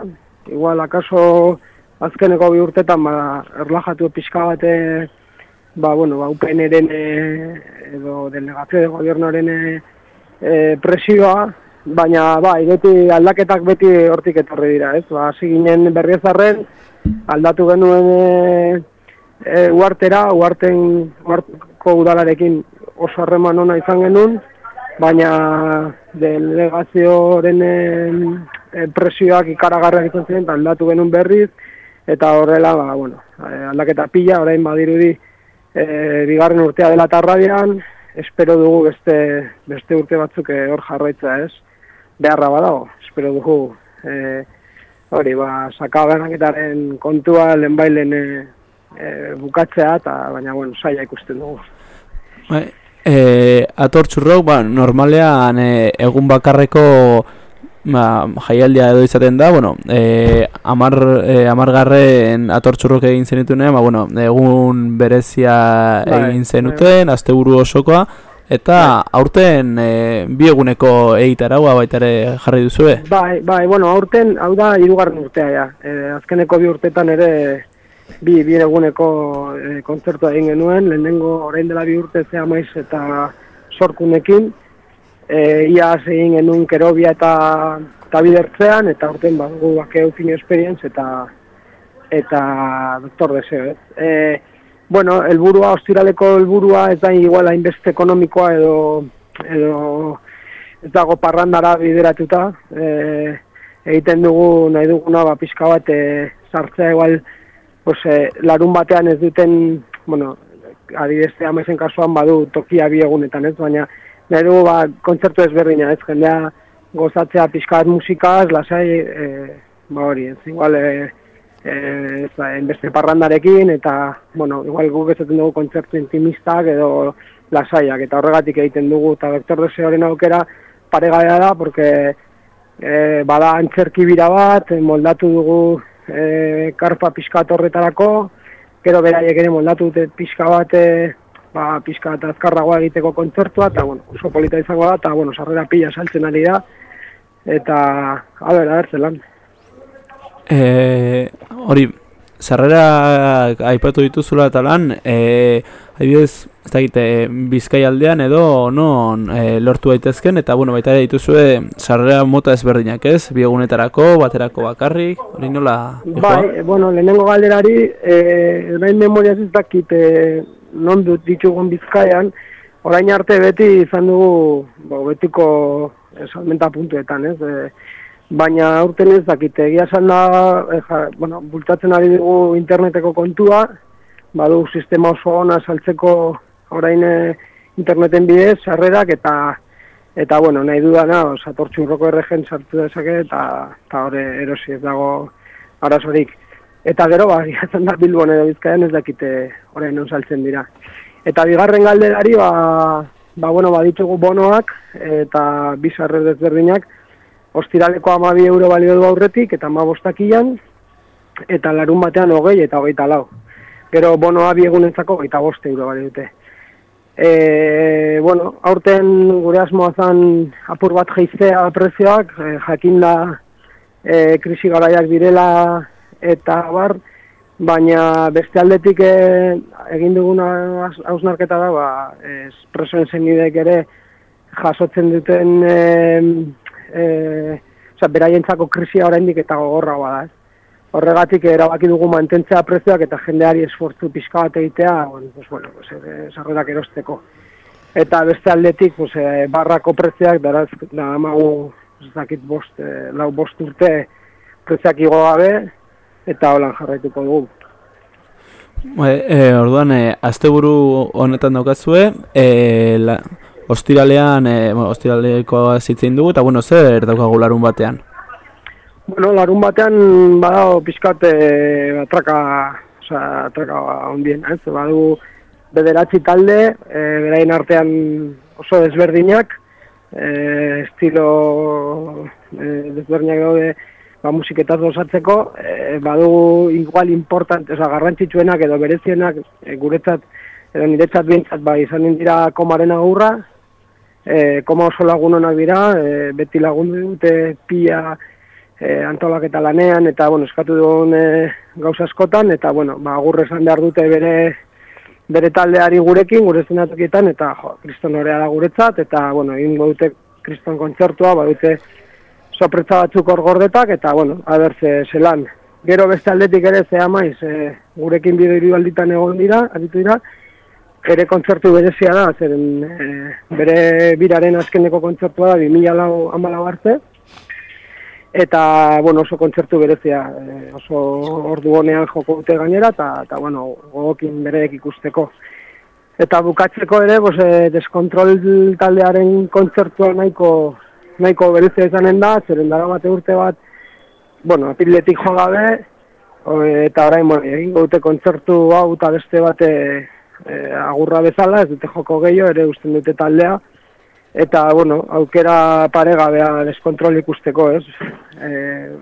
igual akaso azkeneko bi urtetan ba, erlajatu pixka bate, ba, bueno, ba, UPN-eren e, edo delegazio de gobiernoren e, e, presioa, baina bai, beti aldaketak beti hortik etorri dira, ez? Ba, hasi ginen berriozarren, aldatu genuen e, e, uartera, uarten, uarteko udalarekin oso harreman ona izan genuen, baina delegazioaren e, presioak ikaragarriak izan ziren, aldatu genuen berriz, eta horrela, ba, bueno, aldaketa pila, orain badirudi e, bigarren urtea dela tarradian, espero dugu beste, beste urte batzuk e, hor jarraitza ez, beharra badago, espero dugu e, hori, ba, sakabanaketaren kontua lehenbailen e, e, bukatzea, eta baina, bueno, saia ikusten dugu. Bai, e, atortxurrok, ba, normalean e, egun bakarreko ba, jaialdia edo izaten da, bueno, e, amar, e, amargarren atortxurrok egin zenitunean, ba, bueno, egun berezia Bai, egin zenuten, asteburu osokoa, eta aurten e, bi eguneko egitaragoa baita ere jarri duzue. Bai, bai, bueno, aurten, hau da, hirugarren urtea, ja. E, azkeneko bi urtetan ere bi, bi eguneko e, kontzertua egin genuen, lehenengo orain dela bi urte zea maiz eta sorkunekin, e, iaz egin genuen kerobia eta, eta bidertzean, eta aurten ba, gu bakeu fin experience eta eta doktor deseo, ez? E, bueno, helburua, ostiraleko helburua ez da igual hainbeste ekonomikoa edo, edo ez dago parrandara bideratuta. E, egiten dugu nahi duguna ba, pixka bat e, sartzea igual pues, e, larun batean ez duten, bueno, adibidez amezen kasuan badu tokia bi egunetan ez, baina nahi dugu ba, kontzertu ezberdina ez, jendea gozatzea pixka bat musikaz, lasai, e, ba hori, ez, igual e, e, beste parrandarekin, eta, bueno, igual guk ezaten dugu kontzertu intimistak edo lasaiak, eta horregatik egiten dugu, eta Vector Deseoren aukera paregabea da, porque e, bada antzerki bira bat, moldatu dugu e, karpa pixka horretarako, gero beraiek ere moldatu dute pixka bat, e, ba, pixka bat azkarragoa egiteko kontzertua, eta bueno, oso polita izango da, eta bueno, sarrera pila saltzen ari da, eta, a ber, a ber, zelan. E, hori, sarrera aipatu dituzula eta lan, e, adibidez, ez dakit, e, bizkai aldean edo non e, lortu daitezken, eta bueno, baita ere dituzue sarrera mota ezberdinak ez, biegunetarako, baterako bakarrik, hori nola? Bai, bueno, lehenengo galderari, e, orain memoriaz ez dakit, e, non dut ditugun bizkaian, orain arte beti izan dugu, bo, betiko salmenta puntuetan, ez, e, baina aurten ez dakite, egia esan da, e, ja, bueno, bultatzen ari dugu interneteko kontua, badu sistema oso ona saltzeko orain e, interneten bidez, sarrerak, eta eta bueno, nahi dudana, satortxurroko erregen sartu dezake, eta eta hori erosi ez dago arazorik. Eta gero, ba, jatzen da Bilbon edo Bizkaian ez dakite orain non saltzen dira. Eta bigarren galderari, ba, ba, bueno, baditugu bonoak eta bizarre desberdinak, ostiraleko amabi euro balio du aurretik eta ama bostakian, eta larun batean hogei eta hogeita lau. Gero bonoa biegunentzako hogeita boste euro balio dute. E, bueno, aurten gure asmoa zan apur bat jeiztea prezioak, e, jakin da e, krisi garaiak direla eta bar, baina beste aldetik e, egin duguna hausnarketa da, ba, espresoen zenidek ere jasotzen duten e, e, oza, beraientzako krisia oraindik eta gogorra da. Ez. Horregatik erabaki dugu mantentzea prezioak eta jendeari esfortzu pixka bat egitea, bueno, pues, bueno, pues, e, erosteko. Eta beste aldetik, pues, barrako prezioak, daraz, da, amagu, ez dakit bost, e, lau bost urte prezioak igo gabe, eta holan jarraituko dugu. E, orduan, e, asteburu honetan daukazue, e, la, ostiralean, e, bueno, ostiraleko zitzen dugu, eta bueno, zer daukagu larun batean? Bueno, larun batean badao pizkat e, atraka, oza, atraka ondien, ez? Badu bederatzi talde, e, berain artean oso desberdinak, e, estilo e, desberdinak daude ba, musiketaz gozatzeko, e, badu igual important, oza, garrantzitsuenak edo berezienak e, guretzat, edo niretzat bintzat, ba, izan dira komaren agurra, e, koma oso lagunonak dira, e, beti lagundu dute pia e, antolaketa lanean, eta bueno, eskatu duen e, gauza askotan, eta bueno, ba, agurre esan behar dute bere bere taldeari gurekin, gure zenatokietan, eta jo, kriston horea da guretzat, eta bueno, egin dute kriston kontzertua, ba, sopretza batzuk hor gordetak, eta bueno, abertze zelan. Gero beste aldetik ere ze amaiz, e, gurekin bideo alditan egon dira, aditu dira, ere kontzertu berezia da, zeren e, bere biraren azkeneko kontzertua da, 2000 lau amalau arte, eta, bueno, oso kontzertu berezia, e, oso ordu honean joko dute gainera, eta, bueno, gogokin bereek ikusteko. Eta bukatzeko ere, bos, e, deskontrol taldearen kontzertua nahiko, nahiko berezia izanen da, zeren dara bate urte bat, bueno, apiletik jo gabe, eta orain, bueno, egin dute kontzertu hau eta beste bate e, agurra bezala, ez dute joko gehiago, ere usten dute taldea, eta, bueno, aukera paregabea deskontrol ikusteko, ez? E,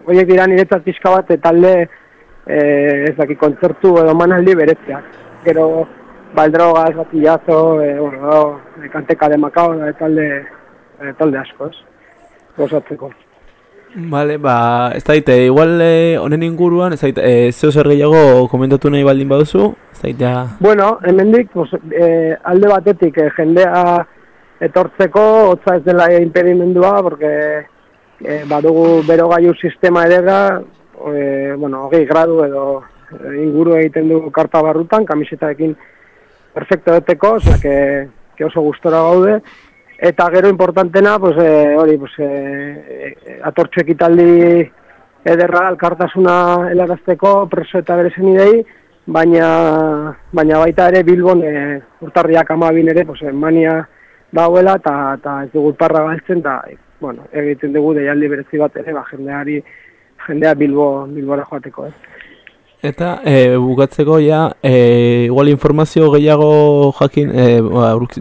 oiek dira niretzat pixka bat, talde, e, ez daki, kontzertu edo manaldi beretzeak. Gero, baldroga, ez batillazo, e, bueno, e, kanteka de Macao, e, talde, e, talde asko, ez? Gozatzeko. Vale, ba, ez daite, igual eh, inguruan, ez daite, eh, zeo zer gehiago komentatu nahi baldin baduzu, ez daite, Bueno, hemendik, pues, eh, alde batetik, eh, jendea etortzeko, hotza ez dela impedimendua, porque eh, badugu bero gaiu sistema edera, eh, bueno, hogei gradu edo eh, inguru egiten du karta barrutan, kamisetaekin perfecto eteko, oza, que, que oso gustora gaude, Eta gero importantena, pues, e, hori, pues, e, e, atortxo ekitaldi ederra alkartasuna helarazteko preso eta bere zenidei, baina, baina baita ere Bilbon e, urtarriak amabin ere, pues, mania dauela eta ez dugu parra galtzen, eta bueno, egiten dugu deialdi berezi bat ere, ba, jendeari, jendea Bilbo, Bilbora joateko. Eh. Eta e, bukatzeko ja, e, igual informazio gehiago jakin, e,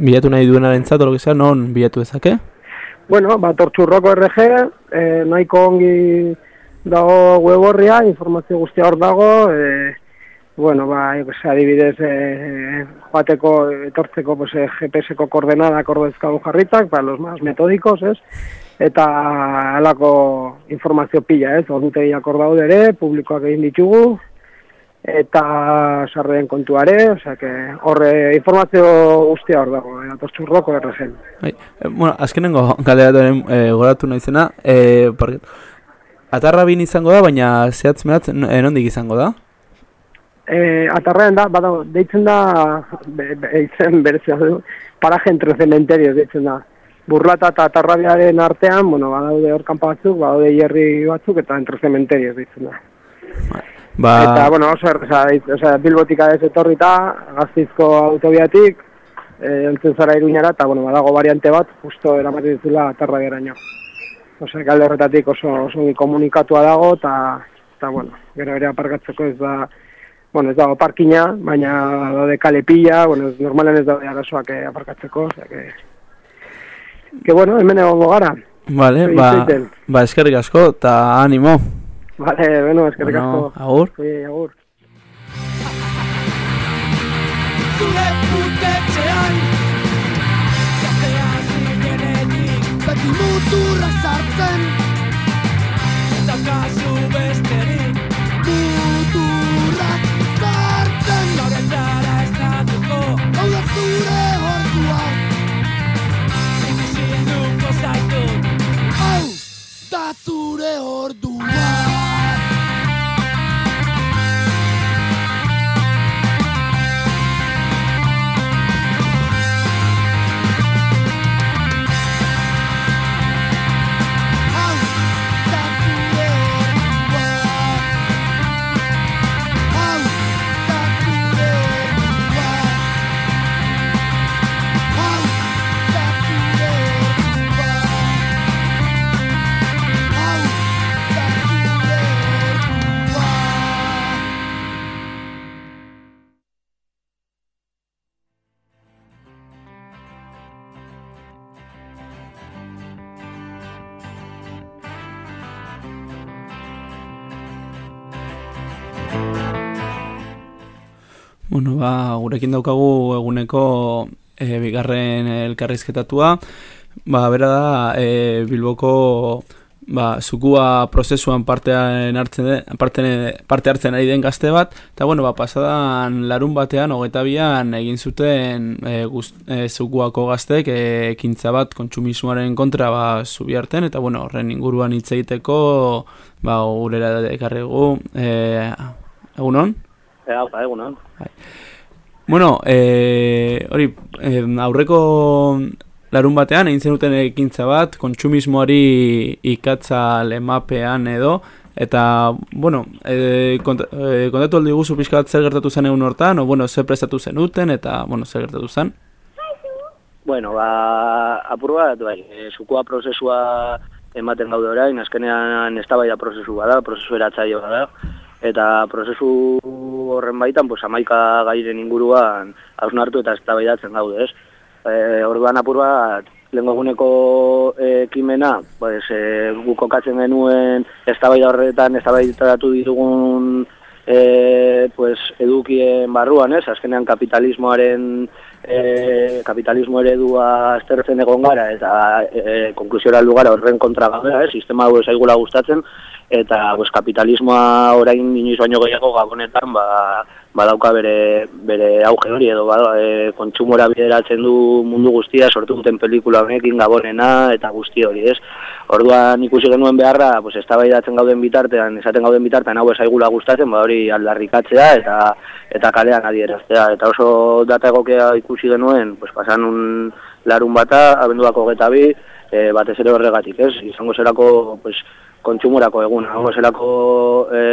bilatu nahi duenaren zato, non bilatu ezake? Bueno, ba, tortxurroko RG, e, nahiko ongi dago web horria, informazio guztia hor dago, e, bueno, ba, adibidez, e, joateko, etortzeko, pues, GPS-ko koordenada kordezkago jarritak, ba, los más metodikos, ez? Eta alako informazio pila, ez? Ordutegiak hor daude ere, publikoak egin ditugu, eta sarreen kontuare, osea que horre informazio guztia hor dago, eh, atortxurroko erregen. Bai, e, bueno, azkenengo galderatuaren e, goratu naizena, e, parket, atarra bin izango da, baina zehatz mehatz nondik izango da? E, atarrean da, badago, deitzen da, be, be, deitzen berezia du, paraje entre cementerios, deitzen da. Burlata eta atarrabiaren artean, bueno, badaude hor kanpa batzuk, badaude hierri batzuk, eta entre cementerios, deitzen da. Ba, Eta, bueno, oso erreza, osea, bilbotik adez etorrita, gaztizko autobiatik, e, entzen zara iruñara, eta, bueno, badago variante bat, justo eramaten dizula atarra geraino. Osea, galde horretatik oso, oso komunikatua dago, eta, eta, bueno, gero ere aparkatzeko ez da, bueno, ez dago parkina, baina daude kale pila, bueno, ez, normalen ez daude arazoak eh, aparkatzeko, osea, que, que, bueno, hemen egongo gara. Vale, ba, ba eskerrik asko, eta animo. Vale, bueno, eskerrik Bueno, asko. agur. Sí, agur. Zure putetxean Jaztea zinenetik Beti muturra sartzen Eta kasu besterik Muturrak sartzen Laurentzara estatuko Hau da zure ordua Ikusinduko zaitu Hau da zure ordua ba, gurekin daukagu eguneko e, bigarren elkarrizketatua. Ba, bera da, e, Bilboko ba, zukua prozesuan partean hartzen de, parte, parte hartzen ari den gazte bat, eta bueno, ba, pasadan larun batean, hogeita bian, egin zuten e, guz, e, zukuako gaztek e, ekintza bat kontsumismoaren kontra ba, zubiarten, eta bueno, horren inguruan hitz egiteko, ba, gurera ekarregu, e, egunon? Ega, ba, egunon. Bueno, e, hori, e, aurreko larun batean egin zenuten ekintza bat, kontsumismoari ikatza lemapean edo, eta, bueno, e, kont, e, kontatu aldi guzu pixka bat zer gertatu zen egun hortan, o, bueno, zer prestatu zenuten, eta, bueno, zer gertatu zen. Bueno, ba, apur bat, bai, e, zukua prozesua ematen gaude orain, azkenean eztabaida prozesu bada, prozesu eratzaio bada, eta prozesu horren baitan, pues, amaika gairen inguruan hausnartu eta eztabaidatzen gaude, ez? E, orduan apur bat, lehen ekimena, pues, e, guk kokatzen genuen eztabaida horretan eztabaidatu ditugun e, pues, edukien barruan, ez? Azkenean kapitalismoaren e, kapitalismo eredua aztertzen egon gara eta e, konklusiora heldu gara horren kontra gaudela, eh? sistema hau ez zaigula gustatzen eta pues, kapitalismoa orain inoiz baino gehiago gabonetan ba, badauka bere, bere auge hori edo ba, e, kontsumora bideratzen du mundu guztia sortu duten pelikula honekin gabonena eta guzti hori, ez? Orduan ikusi genuen beharra, pues eztabaidatzen gauden bitartean, esaten gauden bitartean hau ez zaigula gustatzen, ba hori aldarrikatzea eta eta kalean adieraztea eta oso data egokia ikusi genuen, pues pasan un larun bata, abenduako geta bi, e, batez ere horregatik, ez? Izango zerako, pues, kontsumorako egun, izango zerako e,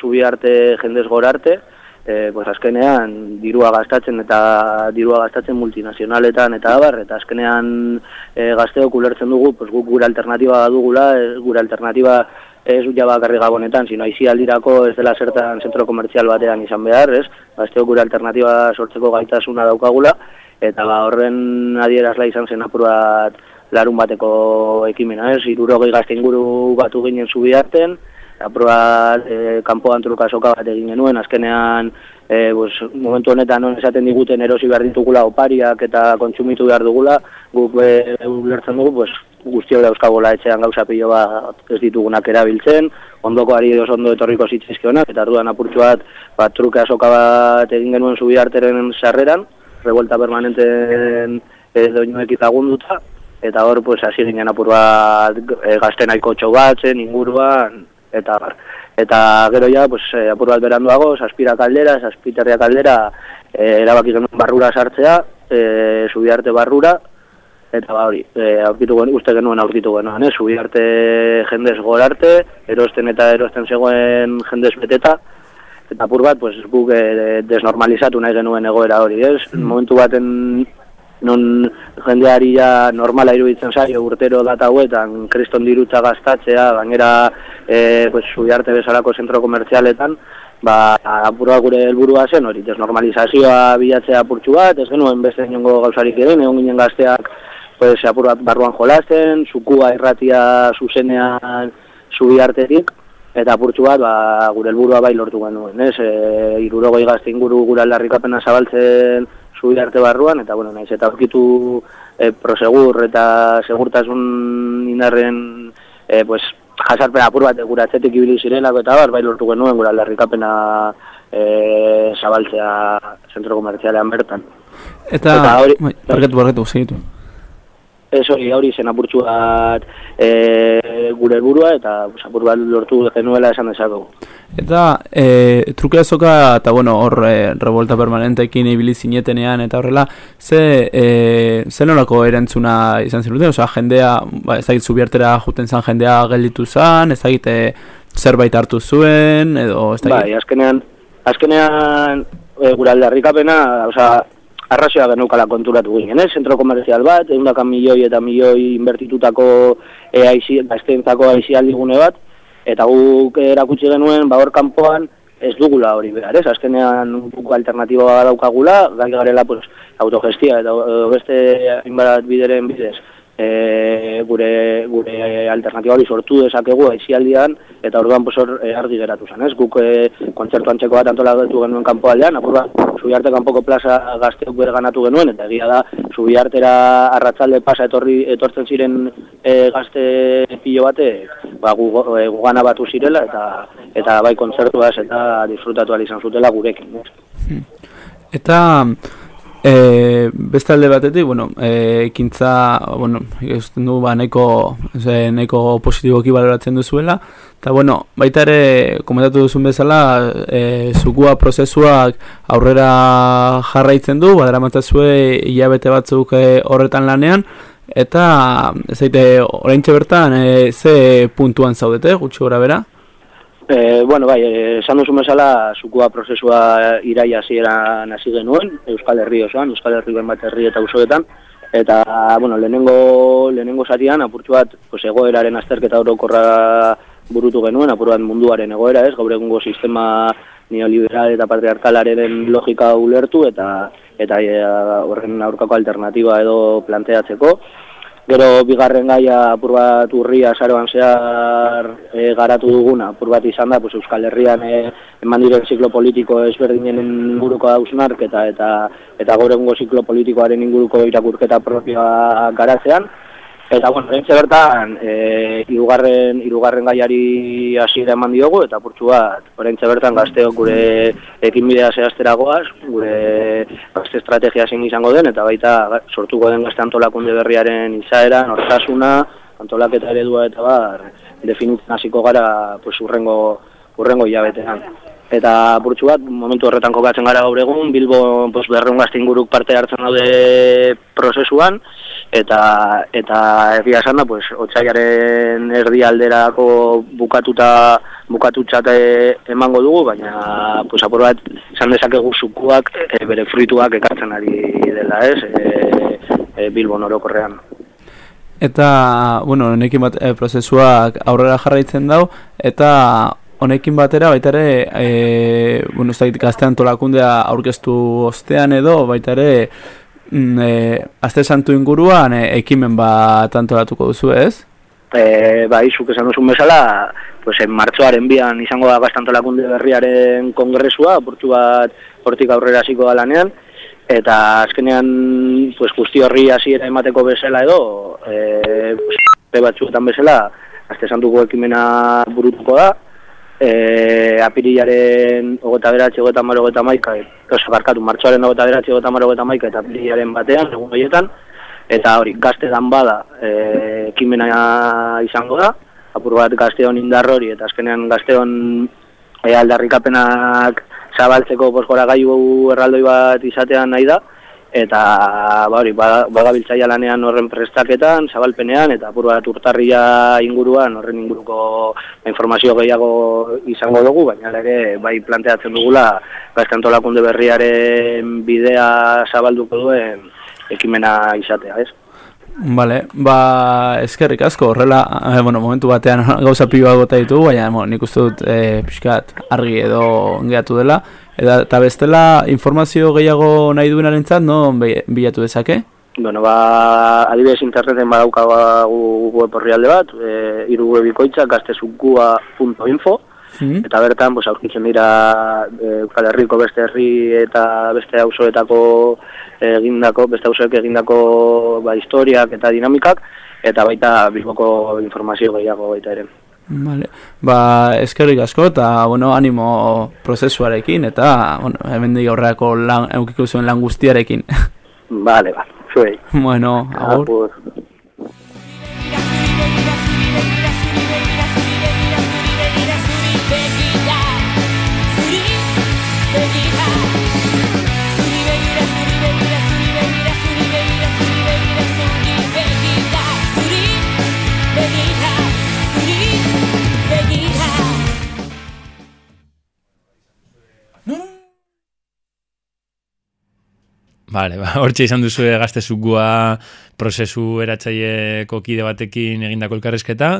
zubi arte, jendez gora arte, e, pues azkenean dirua gastatzen eta dirua gastatzen multinazionaletan eta abar, eta azkenean e, gazteok ulertzen dugu, pues, guk gure alternatiba dugula, gure alternatiba ez ja bakarri gabonetan, sino aizi aldirako ez dela zertan zentro komertzial batean izan behar, ez? Gazteok gure alternatiba sortzeko gaitasuna daukagula, eta ba horren adierazla izan zen apur bat larun bateko ekimena, ez? Irurogei gazte inguru batu ginen zubi arten, apur bat e, kanpoan truka soka bat egin genuen, azkenean e, pues, momentu honetan non esaten diguten erosi behar ditugula opariak eta kontsumitu behar dugula, guk e, ulertzen dugu, pues, guztiok dauzkagola etxean gauza pilo bat ez ditugunak erabiltzen, ondoko ari oso ondo etorriko zitzizkionak, eta arduan apurtxo bat, bat truke asoka bat egin genuen zubi arteren sarreran, revuelta permanenten e, doinuek itagunduta, eta hor, pues, hasi ginen apur bat e, gazten aiko batzen, inguruan, eta bar. Eta gero ja, pues, e, apur bat beranduago, saspira kaldera, saspiterria kaldera, e, erabaki genuen barrura sartzea, e, zubi arte barrura, eta ba hori, e, aurkitu genuen, uste genuen aurkitu genuen, eh? zubi arte jendez gorarte, erosten eta erosten zegoen jendez beteta, eta apur bat, pues, guk e, desnormalizatu nahi genuen egoera hori, ez? Mm. Momentu baten non jendeari ja normala iruditzen zaio urtero data hauetan, kriston dirutza gastatzea, gainera e, pues, arte bezalako zentro komertzialetan, ba, apurua gure helburua zen, hori, desnormalizazioa bilatzea apurtxu bat, ez genuen beste niongo gauzarik ere, egon ginen gazteak, pues, apur bat barruan jolasten, zukua irratia zuzenean zubi artetik, eta apurtxu bat, ba, gure helburua bai lortu genuen, ez, e, irurogoi gazte inguru gura aldarrikapena zabaltzen, zubi arte barruan, eta bueno, naiz, eta aurkitu e, prosegur eta segurtasun indarren e, pues, jasarpen apur bat gura atzetik ibili zirelako eta bar, bai lortu genuen gura aldarrikapena e, zabaltzea zentro komertzialean bertan. Eta, eta hori, bai, barretu, barretu, segitu ez hori hori zen apurtxu bat e, gure burua eta apur bat lortu genuela esan dezako. Eta e, truke azoka eta bueno, hor e, revolta permanentekin ibili zinetenean eta horrela, ze, e, ze nolako erantzuna izan zenuten? Osa, jendea, ba, ez dakit zubiertera juten zan jendea gelditu zan, ez dakit e, zerbait hartu zuen, edo ez dakit? Bai, azkenean, azkenean e, gure aldarrikapena, osa, arrazioa genukala konturatu ginen, eh? zentro komerzial bat, egun milioi eta milioi inbertitutako e, aizi, gazteentzako aizi aldigune bat, eta guk erakutsi genuen, ba kanpoan, ez dugula hori behar, ez? Azkenean guk alternatiboa daukagula, gai garela pues, autogestia eta beste inbarat bideren bidez, e, gure gure alternatiba hori sortu dezakegu aisialdian eta orduan pues hor e, argi geratu zen, ez? Guk e, kontzertu antzeko bat antolatu genuen kanpoaldean, apurra Zubiarte kanpoko plaza gazteuk bere ganatu genuen eta egia da Zubiartera arratzalde pasa etorri etortzen ziren e, gazte pilo bate, ba gu, e, gugana batu zirela eta eta bai kontzertuaz eta disfrutatu izan zutela gurekin, ez? Hmm. Eta E, beste alde batetik, bueno, e, ekintza, bueno, ikusten du, ba, neko, ze, neko positiboki baloratzen duzuela, eta, bueno, baita ere, komentatu duzun bezala, e, zukua prozesuak aurrera jarraitzen du, badara matazue, hilabete batzuk e, horretan lanean, eta, ez daite, orain bertan, e, ze puntuan zaudete, gutxi gora bera? E, bueno, bai, eh, esan duzu mesala, zukua prozesua iraia ziera hasi genuen, Euskal Herri osoan, Euskal Herri bat herri eta usoetan, eta, bueno, lehenengo, lehenengo zatian, apurtxu bat, pues, egoeraren azterketa orokorra burutu genuen, apur bat munduaren egoera, ez, gaur egungo sistema neoliberal eta patriarkalaren logika ulertu, eta eta horren aurkako alternatiba edo planteatzeko, Gero bigarren gaia apur bat urria saroan zehar e, garatu duguna, apur bat izan da, pues, Euskal Herrian e, eman diren ziklo politiko ezberdinen inguruko hausnark eta eta, gaur egungo ziklo politikoaren inguruko irakurketa propioa garatzean. Eta, bueno, rentze bertan, e, irugarren, irugarren gaiari hasi eman diogu, eta purtsu bat, rentze bertan gazteok gure ekin bidea zehazteragoaz, gure gazte estrategia zein izango den, eta baita sortuko den gazte antolakunde berriaren izaera, nortasuna, antolaketa eredua eta bar, definitzen hasiko gara, pues, urrengo, urrengo hilabetean. Eta burtsu bat, momentu horretan kokatzen gara gaur egun, Bilbo pues, berreun gazte inguruk parte hartzen daude prozesuan, eta eta egia esan da, pues, otxaiaren erdi alderako bukatuta bukatutzate emango dugu, baina pues, apur bat izan dezakegu zukuak e, bere fruituak ekartzen ari dela ez, e, e, Bilbo norokorrean. Eta, bueno, honekin bat e, prozesuak aurrera jarraitzen dau, eta honekin batera baita ere, e, bueno, ez da gaztean tolakundea aurkeztu ostean edo, baita ere, mm, e, azte santu inguruan e, ekimen bat antolatuko duzu ez? e, bai, zuk esan duzun bezala, pues, en martxoaren bian izango da gaztantolakunde berriaren kongresua, portu bat hortik aurrera hasiko da lanean, eta azkenean pues, guzti horri hasiera emateko bezala edo, e, pues, batzuetan bezala, azte santuko ekimena burutuko da, e, apirilaren ogeta beratxe, ogeta maro, ogeta maika, oza, barkatu, martxoaren ogeta beratxe, ogeta maro, ogeta maika, eta apirilaren batean, egun horietan, eta hori, gazte dan bada, e, ekimena izango da, apur bat gazteon indar hori, eta azkenean gazteon e, aldarrikapenak zabaltzeko posgora gaiu erraldoi bat izatean nahi da, eta ba hori bagabiltzaia lanean horren prestaketan, zabalpenean eta apur bat urtarria inguruan horren inguruko informazio gehiago izango dugu, baina ere bai planteatzen dugula gaztantolakunde berriaren bidea zabalduko duen ekimena izatea, ez? Vale, ba, eskerrik asko, horrela, eh, bueno, momentu batean gauza piloa gota ditugu, baina, bueno, nik uste dut, eh, pixkat, argi edo geatu dela, Eta, bestela informazio gehiago nahi duenaren zat, no, bilatu dezake? Bueno, ba, adibidez interneten badauka gu web alde bat, e, iru webikoitza, gaztezukua.info, mm eta bertan, pues, aurkitzen dira e, Euskal Herriko beste herri eta beste auzoetako egindako, beste auzoek egindako ba, historiak eta dinamikak, eta baita bilboko informazio gehiago baita ere. Vale. Ba, eskerrik asko eta bueno, animo prozesuarekin eta bueno, hemen di aurreako lan eukiko zuen lan guztiarekin. Vale, ba. Zuei. Bueno, agur. Vale, ba, hortxe izan duzu gazte zugua prozesu eratzaileko kide batekin egindako elkarrezketa,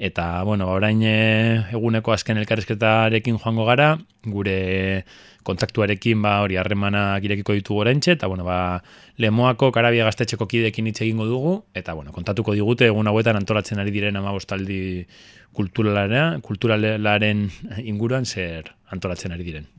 eta, bueno, orain eh, eguneko azken elkarrezketarekin joango gara, gure kontaktuarekin, ba, hori, harremanak irekiko ditugu oraintxe, eta, bueno, ba, lemoako karabia gaztetxeko kidekin hitz egingo dugu, eta, bueno, kontatuko digute egun hauetan antolatzen ari diren ama bostaldi kulturalaren inguruan zer antolatzen ari diren.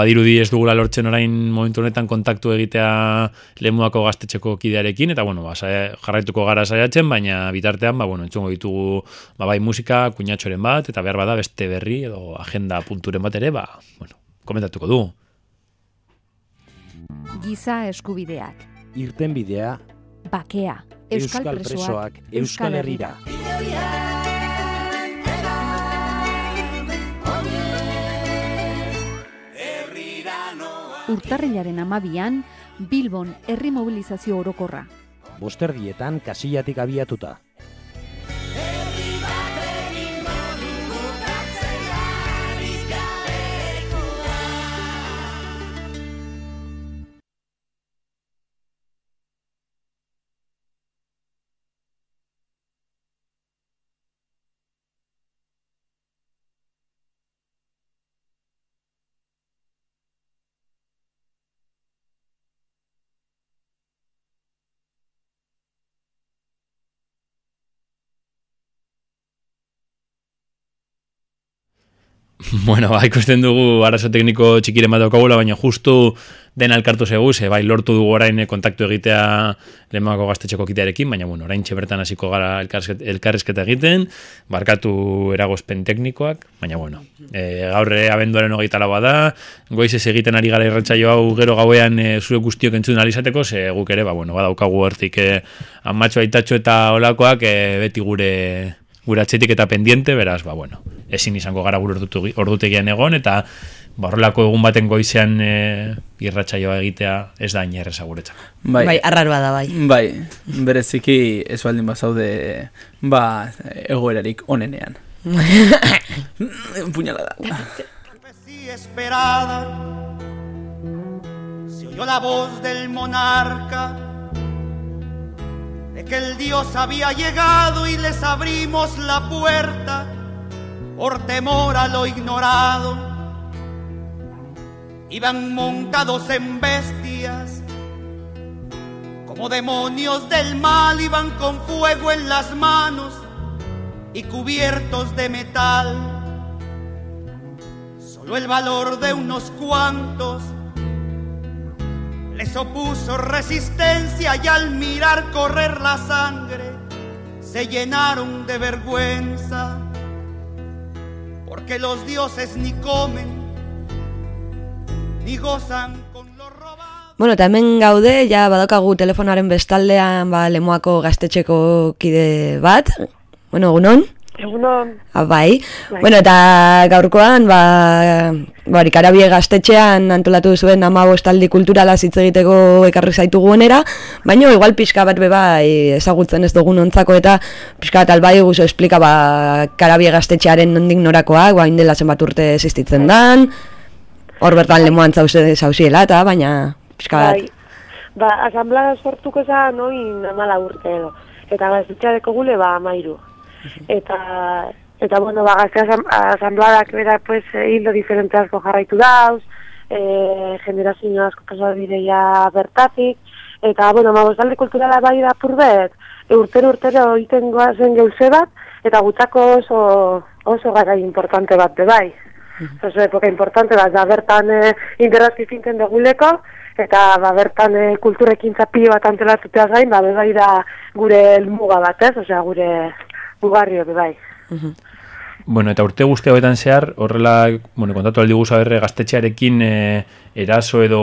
Badirudi ez dugula lortzen orain momentu honetan kontaktu egitea lemuako gaztetxeko kidearekin, eta bueno, ba, jarraituko gara saiatzen, baina bitartean, ba, bueno, entzungo ditugu ba, bai musika, kuñatxoren bat, eta behar bada beste berri edo agenda punturen bat ere, ba, bueno, komentatuko du. Giza eskubideak. Irten bidea. bakea. Euskal, presoak, Euskal Herrira. Urtarrilaren amabian, Bilbon herri mobilizazio orokorra. Bosterdietan kasillatik abiatuta. Bueno, ba, ikusten dugu arazo tekniko txikiren bat daukagula, baina justu den alkartu zegu, ze bai lortu dugu orain kontaktu egitea lehenbako gaztetxeko kitearekin, baina bueno, orain bertan hasiko gara elkarrezketa egiten, barkatu eragozpen teknikoak, baina bueno, e, gaurre abenduaren hogeita laba da, goiz ez egiten ari gara irratxaio hau gero gauean e, zure guztiok entzun alizateko, ze guk ere, ba, bueno, badaukagu hortik e, amatxo aitatxo eta olakoak e, beti gure gure atzetik eta pendiente, beraz, ba, bueno, ezin izango gara gure ordutegian egon, eta ba, horrelako egun baten goizean e, irratsaioa egitea ez da inerreza guretzako. Bai, bai arraroa da, bai. Bai, bereziki ez baldin bazaude, ba, egoerarik onenean. Puñalada. esperada se oyó la voz del monarca que el Dios había llegado y les abrimos la puerta por temor a lo ignorado. Iban montados en bestias, como demonios del mal, iban con fuego en las manos y cubiertos de metal. Solo el valor de unos cuantos les opuso resistencia y al mirar correr la sangre se llenaron de vergüenza, porque los dioses ni comen ni gozan con lo robado. Bueno, hemen gaude, ja badaukagu telefonaren bestaldean ba, lemoako gaztetxeko kide bat. Bueno, egunon? Egunon. Ah, bai. bai. Bueno, eta gaurkoan, ba, ba ikarabie gaztetxean antolatu zuen ama bostaldi kulturala hitz egiteko ekarri zaitu guenera, baina igual pixka bat beba ezagutzen ez dugun ontzako eta pixka bat albai guzo esplika ba, karabie gaztetxearen nondik norakoak, ba, indela zenbat urte existitzen dan, hor bertan lemoan zauziela eta baina pixka bat. Bai. Ba, asamblea sortuko za noin amala urte edo. Eta gaztetxeareko gule ba amairu eta eta bueno, ba gazte asambleadak bera pues hildo diferente asko jarraitu dauz, eh generazio asko pasa bideia bertatik eta bueno, ma bostalde kulturala bai da purbet, e, urtero urtero egiten goazen geuse bat eta gutzako oso oso gara importante bat de bai. Oso epoka importante bat da bertan eh, interazki finten deguleko, eta ba, bertan e, kulturekin zapio bat antelatutea gain, ba, bai da gure elmuga bat, ez? Osea, gure Ugarrio, bai. Bueno, eta urte guzti hauetan zehar, horrela, bueno, kontatu aldi guza berre, gaztetxearekin e, eraso edo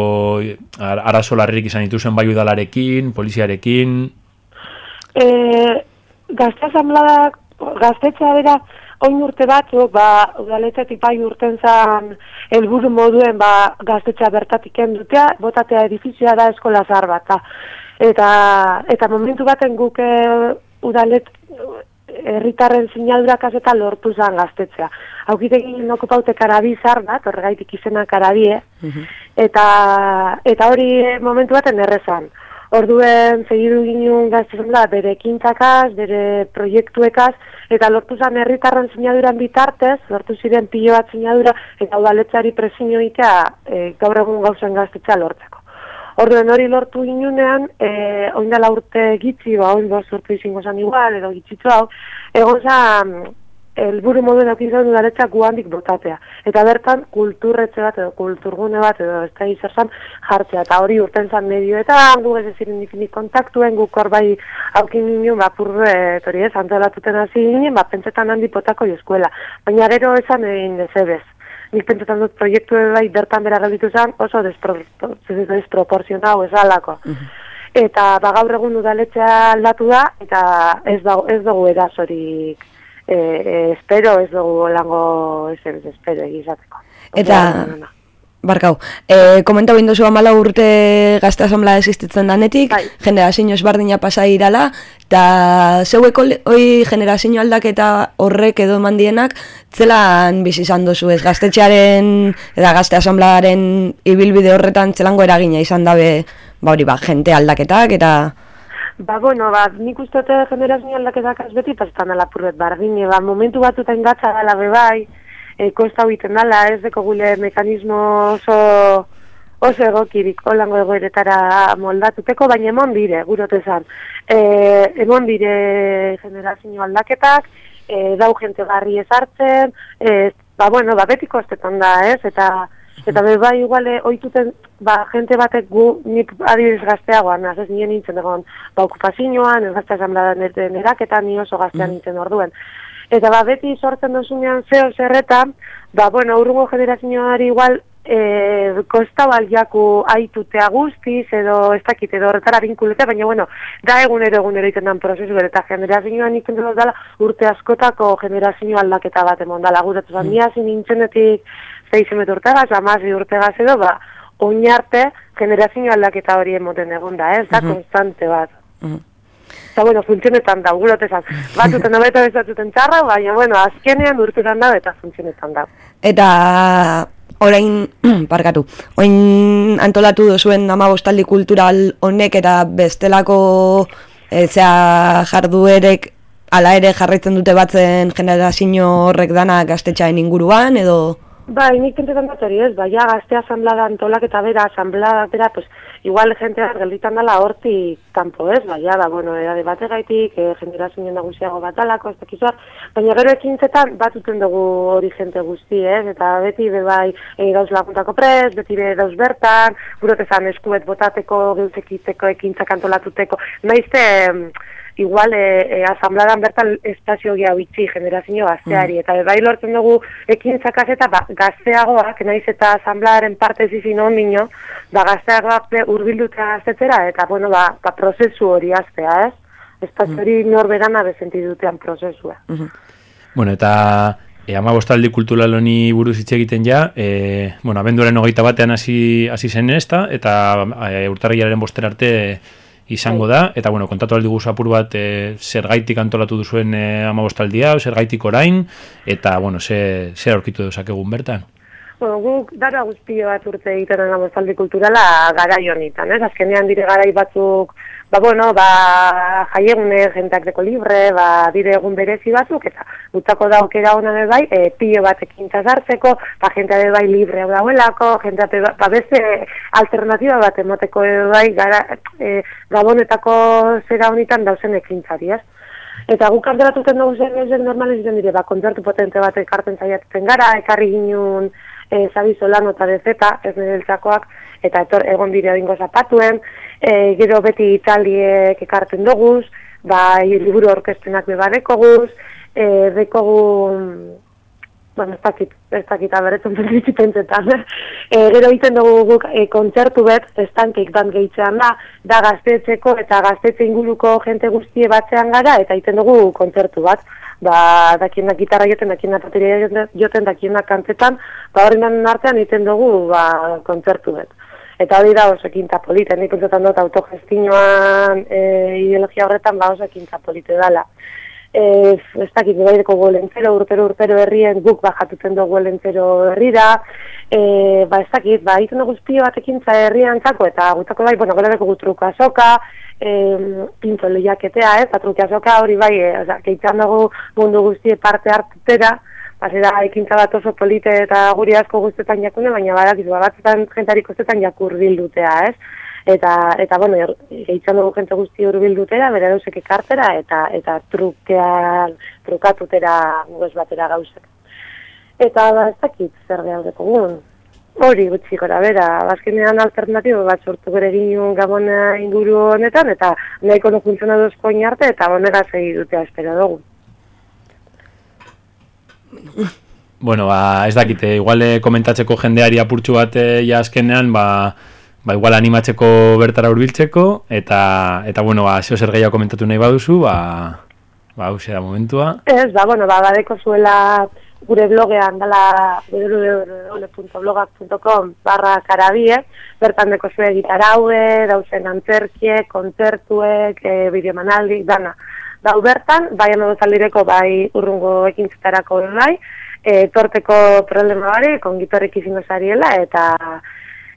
arazo larrik izan dituzen bai udalarekin, poliziarekin? E, gazte asamladak, gaztetxea bera, oin urte batzuk, ba, udaletetik bai urten zan, elburu moduen, ba, gaztetxea bertatik endutea, botatea edifizioa da eskola zahar bat, eta, eta momentu baten guk e, udalet, herritarren sinadurak eta lortu zan gaztetzea. Haukitegin noko paute karabi zar bat, horregaitik izena karabie, mhm. eta, eta hori momentu baten errezan. Orduen segidu ginen gaztezen da, bere ekintzakaz, bere proiektuekaz, eta lortu zan herritarren sinaduran bitartez, lortu ziren pilo bat sinadura, eta udaletzari presinio itea, e, gaur egun gauzen gaztetzea lortzeko. Orduen hori lortu inunean, e, oindala urte gitzi, ba, oin bost urte izango zan igual, edo gitzitu hau, egon zan, elburu moduen aukin zan udaletxak guandik botatea. Eta bertan, kulturretxe bat, edo kulturgune bat, edo ez da izan jartzea. Eta hori urten zan medioetan, gu ez eziren difinik kontaktuen, hor bai aukin ninu, ba, purre, hori ez, antolatuten hasi ginen, ba, pentsetan handi potako eskuela. Baina gero esan egin dezebez nik pentsetan dut proiektu bai bertan bera gelditu zen oso desproporzionau esalako. Mm eta ba, gaur egun udaletxea aldatu da, eta ez, dago, ez dugu erasorik e, e, espero, ez dugu lango ez, ez espero egizateko. Eta, barkau, e, komenta bindu zu amala urte gazte asamblea existitzen danetik, bai. generazio esbardina pasa irala, eta zeueko hoi generazio aldaketa horrek edo mandienak, zelan bizi izan dozu ez gaztetxearen, eta gazte asamblearen ibilbide horretan zelango eragina izan dabe, ba hori ba, jente aldaketak, eta... Ba, bueno, ba, nik uste dute generazio aldaketak ez beti pastan alapurret bardine, ba, momentu batuta ingatza dela bebai, e, kosta egiten dala, ez deko gule mekanismo oso oso egokirik holango egoeretara moldatuteko, baina emon dire, gurote zan. E, emon dire generazio aldaketak, e, dau jente garri ezartzen, e, ba, bueno, ba, beti kostetan da, ez, eta eta be bai iguale ohituten ba gente batek gu nik adibidez gazteagoan az ez nien nintzen egon ba okupazioan ez gazte asamladan eraketan ni oso gaztean nintzen orduen Eta ba, beti sortzen dozunean zeo zerretan, ba, bueno, urrungo generazioari igual e, kostabal jaku aitutea guztiz, edo ez dakit, edo horretara binkulete, baina, bueno, da egunero egunero iten dan prozesu, eta generazioan iken dela urte askotako generazio aldaketa bat emon dala, gure, eta mm. nia zin nintzenetik zeizemet urtegaz, amazi urtegaz edo, ba, oinarte generazio aldaketa hori emoten egon da, ez da, konstante bat. Eta, bueno, funtzionetan da, gulotezan. Batzuten da beta bezatzuten txarra, baina, bueno, azkenean urtetan da eta funtzionetan da. Eta orain, parkatu, orain antolatu duzuen amabostaldi kultural honek eta bestelako e, zea jarduerek ala ere jarraitzen dute batzen generazio horrek dana gaztetxaen inguruan, edo... Bai, nik entetan dut hori ez, bai, gazte asamblada antolak eta bera, asamblada bera, pues, igual jentea gelditan dela horti kanpo ez, bai, da, bueno, edade bate gaitik, e, generazioen nagusiago bat alako, ez dakizuar, baina gero ekintzetan bat uten dugu hori jente guzti, ez, eta beti be bai, e, gauz laguntako prez, beti be dauz bertan, gurotezan eskuet botateko, geuzekiteko, ekintzak antolatuteko, naizte, igual e, e, asambladan bertan espazio geha bitxi generazio gazteari, mm. eta bai lortzen dugu ekin zakazeta ba, gazteagoak, naiz eta asambladaren parte zizin ondino, ba, gazteagoak urbilduta gaztetera, eta bueno, ba, ba, prozesu hori aztea, ez? Espazio hori mm. norberana bezenti dutean prozesua. Mm Bueno, eta e, ama bostaldi kultural honi buruz hitz egiten ja, e, bueno, abenduaren hogeita batean hasi, hasi zen ez eta e, urtarriaren boster arte izango da, eta bueno, kontatu aldi guzu apur bat e, zer gaitik antolatu duzuen e, amabostaldia, zer gaitik orain, eta bueno, zer, zer aurkitu duzak egun bertan? Bueno, guk dara guztio bat urte egiten amabostaldi kulturala gara jonitan, ez? Azkenean dire garai batzuk ba, bueno, ba, jaiegune jentak deko libre, ba, dire egun berezi batzuk, eta gutako daukera hona be bai, e, pio bat ekintza zartzeko, ba, jentea bai libre hau dauelako, jentea be, ba, beste alternatiba bat emoteko bai, gara, e, gabonetako zera honitan dauzen ekintzari, ez? Eta guk kanteratuten dugu zen ez normalen ziren dire, ba, kontzertu potente bat ekarten zaiatzen gara, ekarri ginun e, zabi solano eta dezeta, ez nire eta etor, egon dire dingo zapatuen, e, gero beti italiek ekarten doguz, ba, liburu orkestenak bebadeko guz, e, dekogu, bueno, ez dakit, ez dakit, aberretzen pentsetan, e, gero iten dugu guk e, kontzertu bet, estankeik ban gehitzean da, da gaztetzeko eta gaztetze inguruko jente guztie batzean gara, eta iten dugu kontzertu bat, ba, dakienak gitarra joten, dakienak bateria joten, dakienak kantetan, ba, horren artean iten dugu, ba, kontzertu bet. Eta hori da oso ekinta polite, nik pentsetan dut autogestinoan e, ideologia horretan ba oso ekinta polite dela. E, ez dakit, bai deko golentzero, urtero, urtero herrien guk bajatuten dugu golentzero herrira, e, ba ez dakit, ba iten dugu pio bat ekintza herrian zako, eta gutako bai, bueno, gara deko gutruko azoka, e, pinto lehiaketea, ez, batruki azoka hori bai, e, oza, keitzan dugu mundu guztie parte hartutera, Pasera ekintza bat oso polite eta guri asko guztetan jakune, baina badak izua batzetan jentarik guztetan jakur bildutea, ez? Eta, eta bueno, gehitzen dugu jente guzti hor bildutera, bere dauzek ekartera, eta, eta trukean, trukatutera guz batera gauzek. Eta ba, ez dakit zer gehalgeko guen. Hori gutxi gora, bera, bazkenean alternatibo bat sortu gure ginen gabona inguru honetan, eta nahiko no funtzionadozko arte, eta bonega segi dutea espero dugu. Bueno, ba, ez dakite, igual komentatzeko jendeari apurtxu bat ja azkenean, ba, ba, igual animatzeko bertara hurbiltzeko eta, eta bueno, ba, zeo zer gehiago komentatu nahi baduzu, ba, ba, hause da momentua. Ez, ba, bueno, ba, badeko zuela gure blogean dela www.blogak.com barra karabie, bertan deko zue gitaraue, dauzen antzerkie, kontzertuek, e, bideomanaldi, dana. Dau bertan, bai amagozaldireko bai urrungo ekintzetarako bai, e, torteko problema bari, kongitorek izango zariela, eta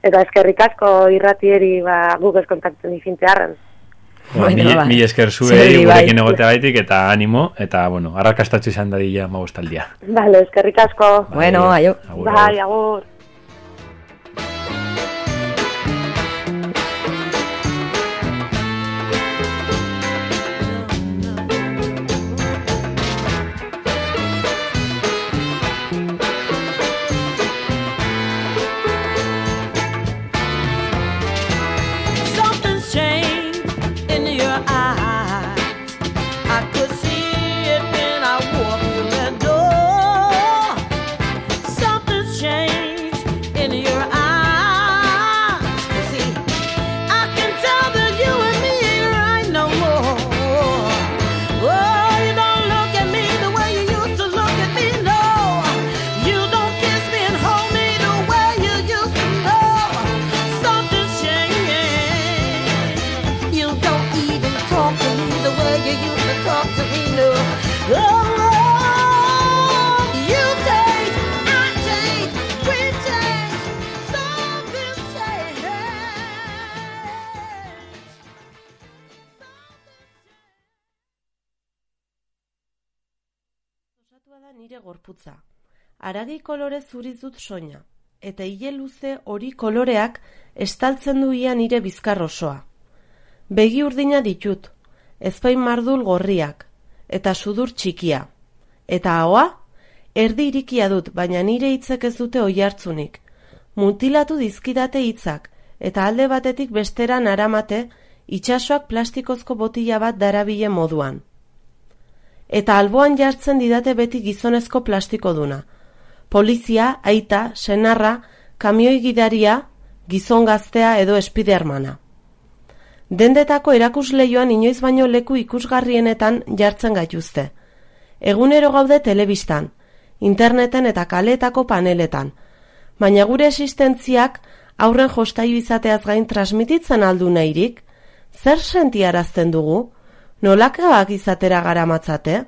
eta eskerrik asko irratieri ba, guk ez kontakten izintearren. Ba, Bueno, mi, ba. mi esker zuei, bai. gurekin egotea baitik, eta animo, eta, bueno, arrakastatzu izan dadila magostaldia. Vale, eskerrik asko. Bueno, aio. Bai, agur. Gorputza. Aragi kolore zuriz soina, eta hile luze hori koloreak estaltzen du ia nire bizkar osoa. Begi urdina ditut, ezpain mardul gorriak, eta sudur txikia. Eta ahoa, erdi irikia dut, baina nire hitzek ez dute oihartzunik. Mutilatu dizkidate hitzak, eta alde batetik bestera naramate, itsasoak plastikozko botila bat darabile moduan eta alboan jartzen didate beti gizonezko plastiko duna. Polizia, aita, senarra, kamioi gidaria, gizon gaztea edo espide armana. Dendetako erakusleioan inoiz baino leku ikusgarrienetan jartzen gaituzte. Egunero gaude telebistan, interneten eta kaleetako paneletan, baina gure existentziak aurren jostaiu izateaz gain transmititzen aldu nahirik, zer sentiarazten dugu? Nolakabak izatera garamatzate?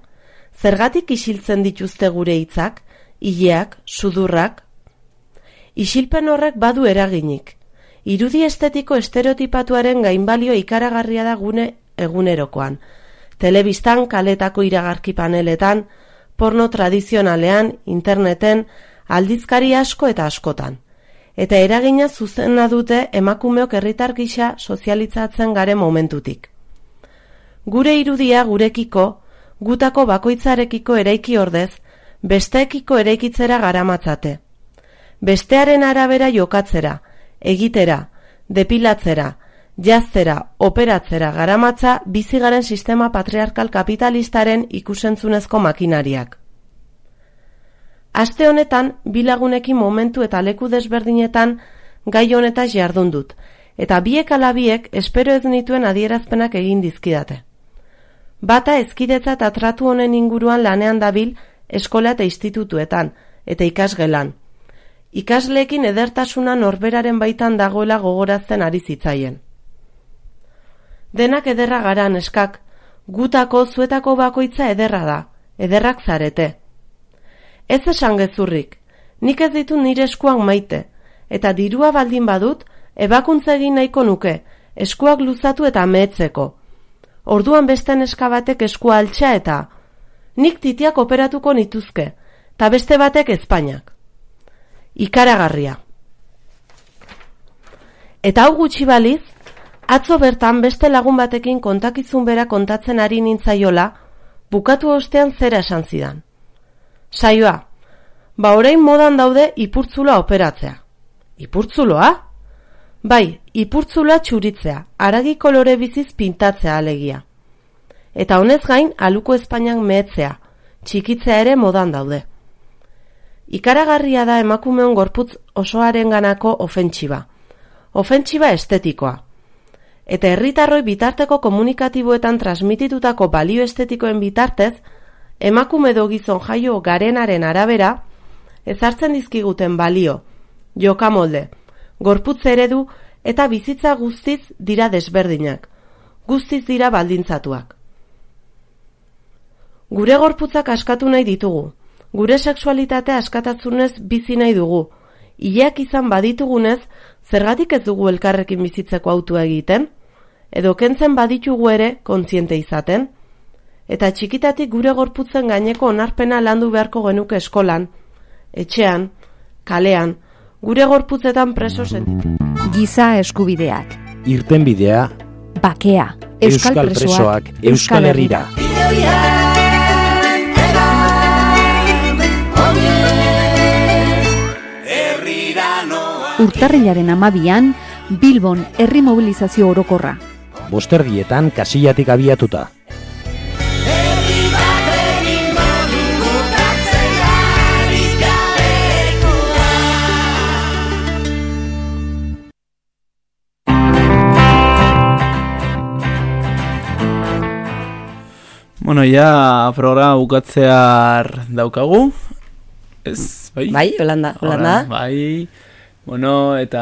Zergatik isiltzen dituzte gure hitzak, hileak, sudurrak? Isilpen horrek badu eraginik. Irudi estetiko estereotipatuaren gainbalio ikaragarria da gune egunerokoan. Telebistan, kaletako iragarki paneletan, porno tradizionalean, interneten, aldizkari asko eta askotan. Eta eragina zuzena dute emakumeok herritar gisa sozializatzen gare momentutik. Gure irudia gurekiko, gutako bakoitzarekiko eraiki ordez, besteekiko eraikitzera garamatzate. Bestearen arabera jokatzera, egitera, depilatzera, jaztera, operatzera garamatza bizigaren sistema patriarkal kapitalistaren ikusentzunezko makinariak. Aste honetan, bilagunekin momentu eta leku desberdinetan gai honetaz jardun dut, eta biek alabiek espero ez nituen adierazpenak egin dizkidate. Bata ezkidetza eta tratu honen inguruan lanean dabil eskola eta institutuetan, eta ikasgelan. Ikasleekin edertasuna norberaren baitan dagoela gogorazten ari zitzaien. Denak ederra gara neskak, gutako zuetako bakoitza ederra da, ederrak zarete. Ez esan gezurrik, nik ez ditu nire eskuak maite, eta dirua baldin badut, ebakuntza egin nahiko nuke, eskuak luzatu eta mehetzeko. Orduan beste neska batek eskua altxa eta nik titiak operatuko nituzke, eta beste batek Espainiak. Ikaragarria. Eta hau gutxi baliz, atzo bertan beste lagun batekin kontakizun bera kontatzen ari nintzaiola, bukatu ostean zera esan zidan. Saioa, ba orain modan daude ipurtzula operatzea. Ipurtzuloa? Bai, ipurtzula txuritzea, aragi kolore biziz pintatzea alegia. Eta honez gain, aluko Espainiak mehetzea, txikitzea ere modan daude. Ikaragarria da emakumeon gorputz osoaren ganako ofentsiba. ofentsiba estetikoa. Eta herritarroi bitarteko komunikatiboetan transmititutako balio estetikoen bitartez, emakume edo gizon jaio garenaren arabera, ezartzen dizkiguten balio, jokamolde, gorputz eredu eta bizitza guztiz dira desberdinak, guztiz dira baldintzatuak. Gure gorputzak askatu nahi ditugu, gure sexualitatea askatatzunez bizi nahi dugu, ileak izan baditugunez, zergatik ez dugu elkarrekin bizitzeko autua egiten, edo kentzen baditugu ere kontziente izaten, eta txikitatik gure gorputzen gaineko onarpena landu beharko genuke eskolan, etxean, kalean, gure gorputzetan preso sentitu. Giza eskubideak. Irtenbidea, Bakea. Euskal, Euskal presoak Euskal Herrira. Urtarrilaren amabian, Bilbon herri mobilizazio orokorra. Bosterdietan kasillatik abiatuta. Bueno, ja programa bukatzear daukagu. Ez, bai? Bai, Holanda, Holanda. Hola, bai. Bueno, eta,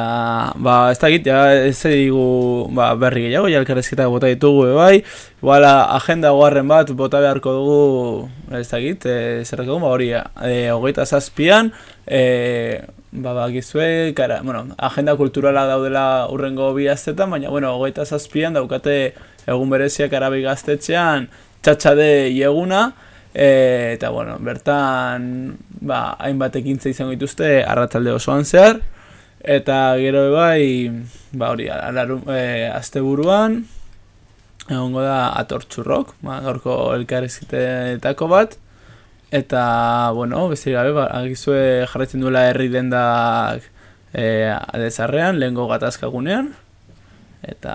ba, ez dakit, ja, ez digu, ba, berri gehiago, ja, elkarrezketak bota ditugu, e, bai. Igual, agenda goarren bat, bota beharko dugu, ez dakit, e, zerreko, ba, hori, e, hogeita zazpian, e, ba, ba, gizue, kara, bueno, agenda kulturala daudela urrengo bi astetan, baina, bueno, hogeita zazpian daukate egun bereziak arabi gaztetxean, txatxade ieguna, e, eta, bueno, bertan, ba, hainbat ekintza izango dituzte, arratzalde osoan zehar, Eta gero bai, ba hori, alaru, e, azte buruan, egongo da atortxurrok, ba, gaurko elkarrezketetako bat, eta, bueno, beste gabe, ba, agizue jarraitzen duela herri dendak e, adezarrean, lehengo gatazkagunean, eta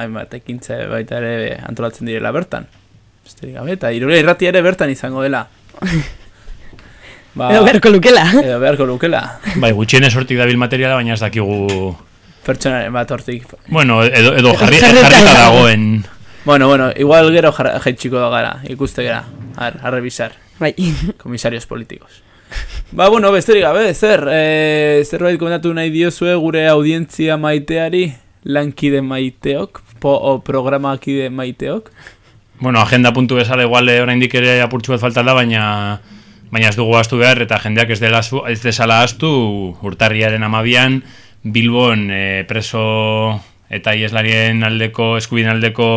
hainbat ekintze baita ere antolatzen direla bertan. Besterik gabe, eta irure irrati ere bertan izango dela. Ba, Edo beharko lukela. Edo beharko lukela. Bai, gutxienez hortik dabil materiala, baina ez dakigu... Pertsonaren bat hortik. Bueno, edo, edo jarri, jarrita dagoen... Bueno, bueno, igual gero jaitsiko da gara, ikuste gara, ar, a revisar. Bai. Komisarios politikos. Ba, bueno, besterik gabe, zer, e, zerbait komentatu nahi diozue gure audientzia maiteari, lankide maiteok, po, o programakide maiteok. Bueno, agenda puntu bezala igual eh, oraindik ere apurtxu bat falta da, baina baina ez dugu astu behar eta jendeak ez dela ez desala astu urtarriaren amabian Bilbon eh, preso eta ieslarien aldeko eskubien aldeko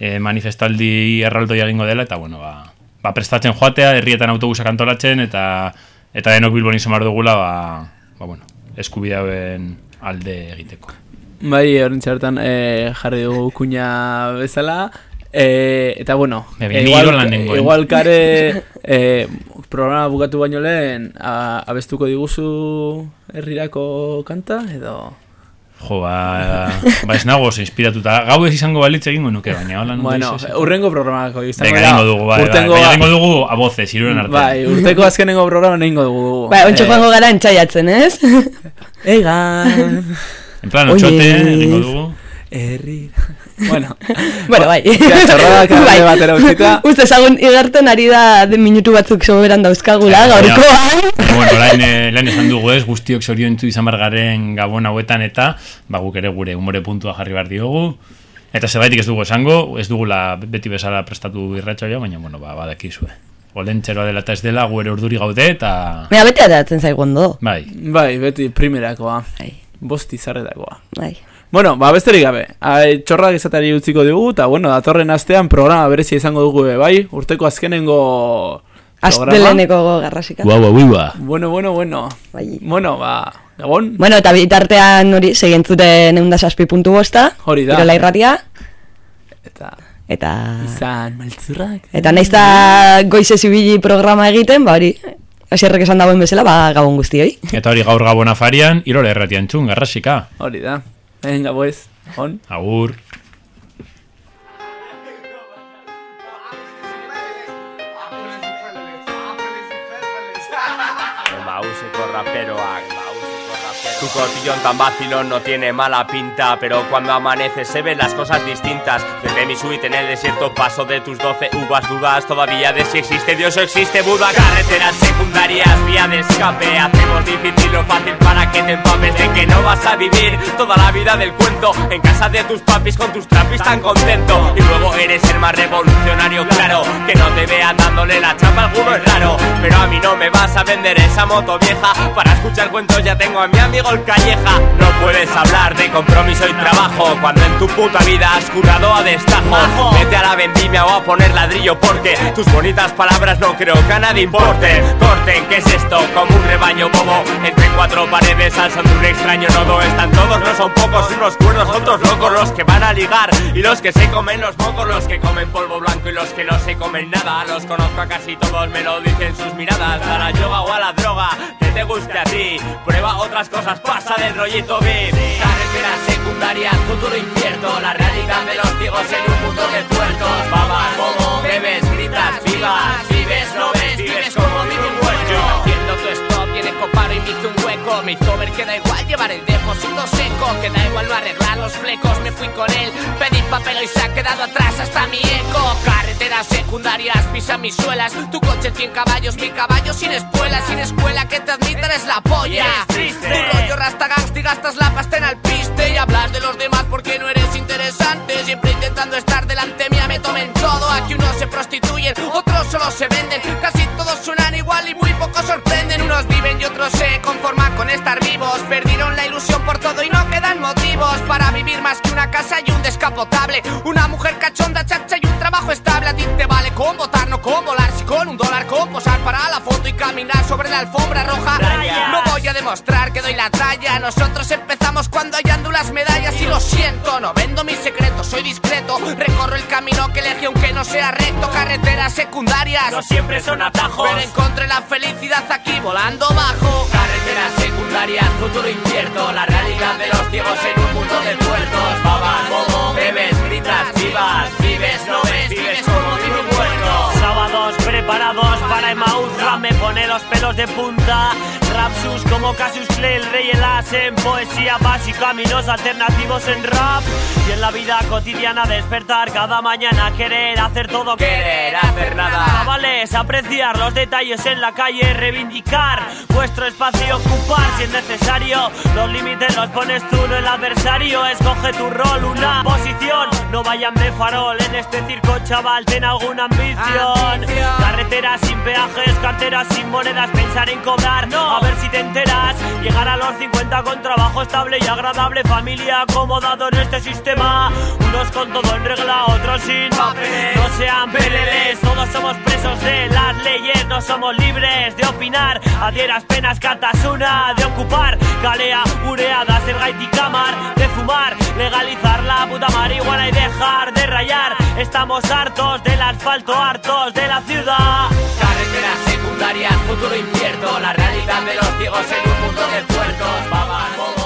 eh, manifestaldi erraldoi egingo dela eta bueno, ba, ba prestatzen joatea, herrietan autobusak antolatzen eta eta denok Bilbon izan dugula ba, ba bueno, eskubideauen alde egiteko. Bai, horrentxe hartan e, jarri dugu kuña bezala, e, eta bueno, Me e, nengoen. igual kare e, programa bukatu baino lehen a, abestuko diguzu herrirako kanta, edo... Jo, ba, ba ez nago inspiratuta. Gau ez izango balitz egingo nuke, baina hola non Bueno, urrengo programako izango Venga, da. egingo dugu, bai, bai, urtengo- bai, egingo dugu a voces, hiruren artean. Bai, urteko azkenengo programa egingo dugu. Bai, ontsa joango gara entzaiatzen, ez? Egan. En plan, otxote, egingo dugu. Herri. Bueno. bueno, bai. Ja, alde batera utzita. Uste ezagun igerten ari da de minutu batzuk soberan dauzkagula, gaurkoan. bueno, orain, eh, lehen esan dugu ez, guztiok zoriontu izan bargaren gabon hauetan eta, ba guk ere gure humore puntua jarri behar diogu. Eta zerbaitik ez dugu esango, ez dugula beti bezala prestatu irratxoia, baina, bueno, ba, badakizue. Olentxeroa dela eta ez dela, gu ere urduri gaude eta... Mira, bete ateratzen zaigu ondo. Bai. Bai, beti primerakoa. Bosti zarretakoa. Bai. Bueno, ba, besterik gabe. Ai, txorrak esatari utziko dugu, eta bueno, datorren astean programa berezia izango dugu, be, bai? Urteko azkenengo programa. Azteleneko garrasika. Guau, guau, guau. Bueno, bueno, bueno. Bai. Bueno, ba, egon? Bueno, eta bitartean hori, segientzuten eunda saspi puntu bosta. Hori da. Irola irratia. Eta... Eta... Izan, maltzurrak. Eta naiz da goize zibili programa egiten, ba hori, asierrek esan dagoen bezala, ba gabon guztioi. Eta hori gaur gabon afarian, irola erratian txun, garrasika. Hori da. Venga, pues. On. Agur. Bauseko raperoak, bauseko raperoak. Tu cotillón tan vacilón no tiene mala pinta, pero cuando amanece se ven las cosas distintas. Desde mi suite en el desierto paso de tus doce uvas dudas todavía de si existe Dios o existe Buda. Carreteras secundarias, vía de escape. Hacemos difícil lo fácil para que te empapes de que no vas a vivir toda la vida del cuento en casa de tus papis con tus trapis tan contento. Y luego eres el más revolucionario, claro. Que no te vean dándole la chapa a alguno es raro. Pero a mí no me vas a vender esa moto vieja. Para escuchar cuentos ya tengo a mi amigo calleja. No puedes hablar de compromiso y trabajo cuando en tu puta vida has curado a destajo. Vete a la vendimia o a poner ladrillo porque tus bonitas palabras no creo que a nadie importe. Corten, ¿qué es esto? Como un rebaño bobo entre cuatro paredes al son de un extraño nodo. Están todos, no son pocos, unos cuernos, otros locos, los que van a ligar y los que se comen los mocos, los que comen polvo blanco y los que no se comen nada. Los conozco a casi todos, me lo dicen sus miradas. A la yoga o a la droga, que te guste a ti. Prueba otras cosas, pasa del rollito beat. Carretera secundaria, futuro incierto. La realidad de los ciegos en un mundo de tuertos. Babas, bobo, bebes, gritas, vivas. Vives, no ves, vives como coparo y me hizo un hueco. Me hizo ver que da igual llevar el depósito seco Que da igual no arreglar los flecos. Me fui con él, pedí papel y se ha quedado atrás hasta mi eco. Carreteras secundarias, pisa mis suelas. Tu coche 100 caballos, mi caballo sin espuela. Sin escuela que te admita eres la polla. Triste. Tu rollo rasta gangsta gastas la pasta en alpiste. Y hablas de los demás porque no eres interesante. Siempre intentando estar delante mía me tomen todo. Aquí unos se prostituyen, otros solo se venden. Casi todos suenan igual y muy pocos sorprenden. Unos viven y otros se conforman con estar vivos. Perdieron la ilusión por todo y no quedan motivos Para vivir más que una casa y un descapotable. Una mujer cachonda, chacha y un trabajo estable. A ti te vale con votar, no con volar. Si con un dólar con posar para la foto y caminar sobre la alfombra roja. No voy a demostrar que doy la talla Nosotros empezamos cuando hayan las medallas. Y lo siento, no vendo mis secretos, soy discreto. Recorro el camino que elegí aunque no sea recto. Carreteras secundarias. No siempre son atajos. Pero encontré la felicidad aquí volando bajo. Carreteras secundarias, futuro incierto La realidad de los ciegos en un mundo de tuertos Babas, bobo, bebes, gritas, vivas Vives, no ves, vives como un muerto Sábados preparados para Emmaus. Rap me pone los pelos de punta. Rapsus como Cassius Clay, el rey el as en poesía básica Caminos alternativos en rap. Y en la vida cotidiana despertar cada mañana Querer hacer todo, Querer hacer nada. Chavales, apreciar los detalles en la calle Reivindicar vuestro espacio y ocupar si es necesario. Los límites los pones tú, no el adversario. Escoge tu rol, una posición. No vayan de farol en este circo, chaval Ten alguna ambición Carreteras sin peajes, carteras sin monedas Pensar en cobrar, a ver si te enteras. Llegar a los 50 con trabajo estable y agradable Familia acomodado en este sistema. Unos con todo en regla, otros sin papeles. No sean peleles, todos somos presos de las leyes. No somos libres de opinar. Adieras penas, catasuna De ocupar, calea, urea Da ser gaiticamar, de fumar. Legalizar la puta marihuana y dejar de rayar. Estamos hartos del asfalto, hartos de la ciudad Carreteras secundarias, futuro incierto La realidad de los ciegos en un mundo de bobo,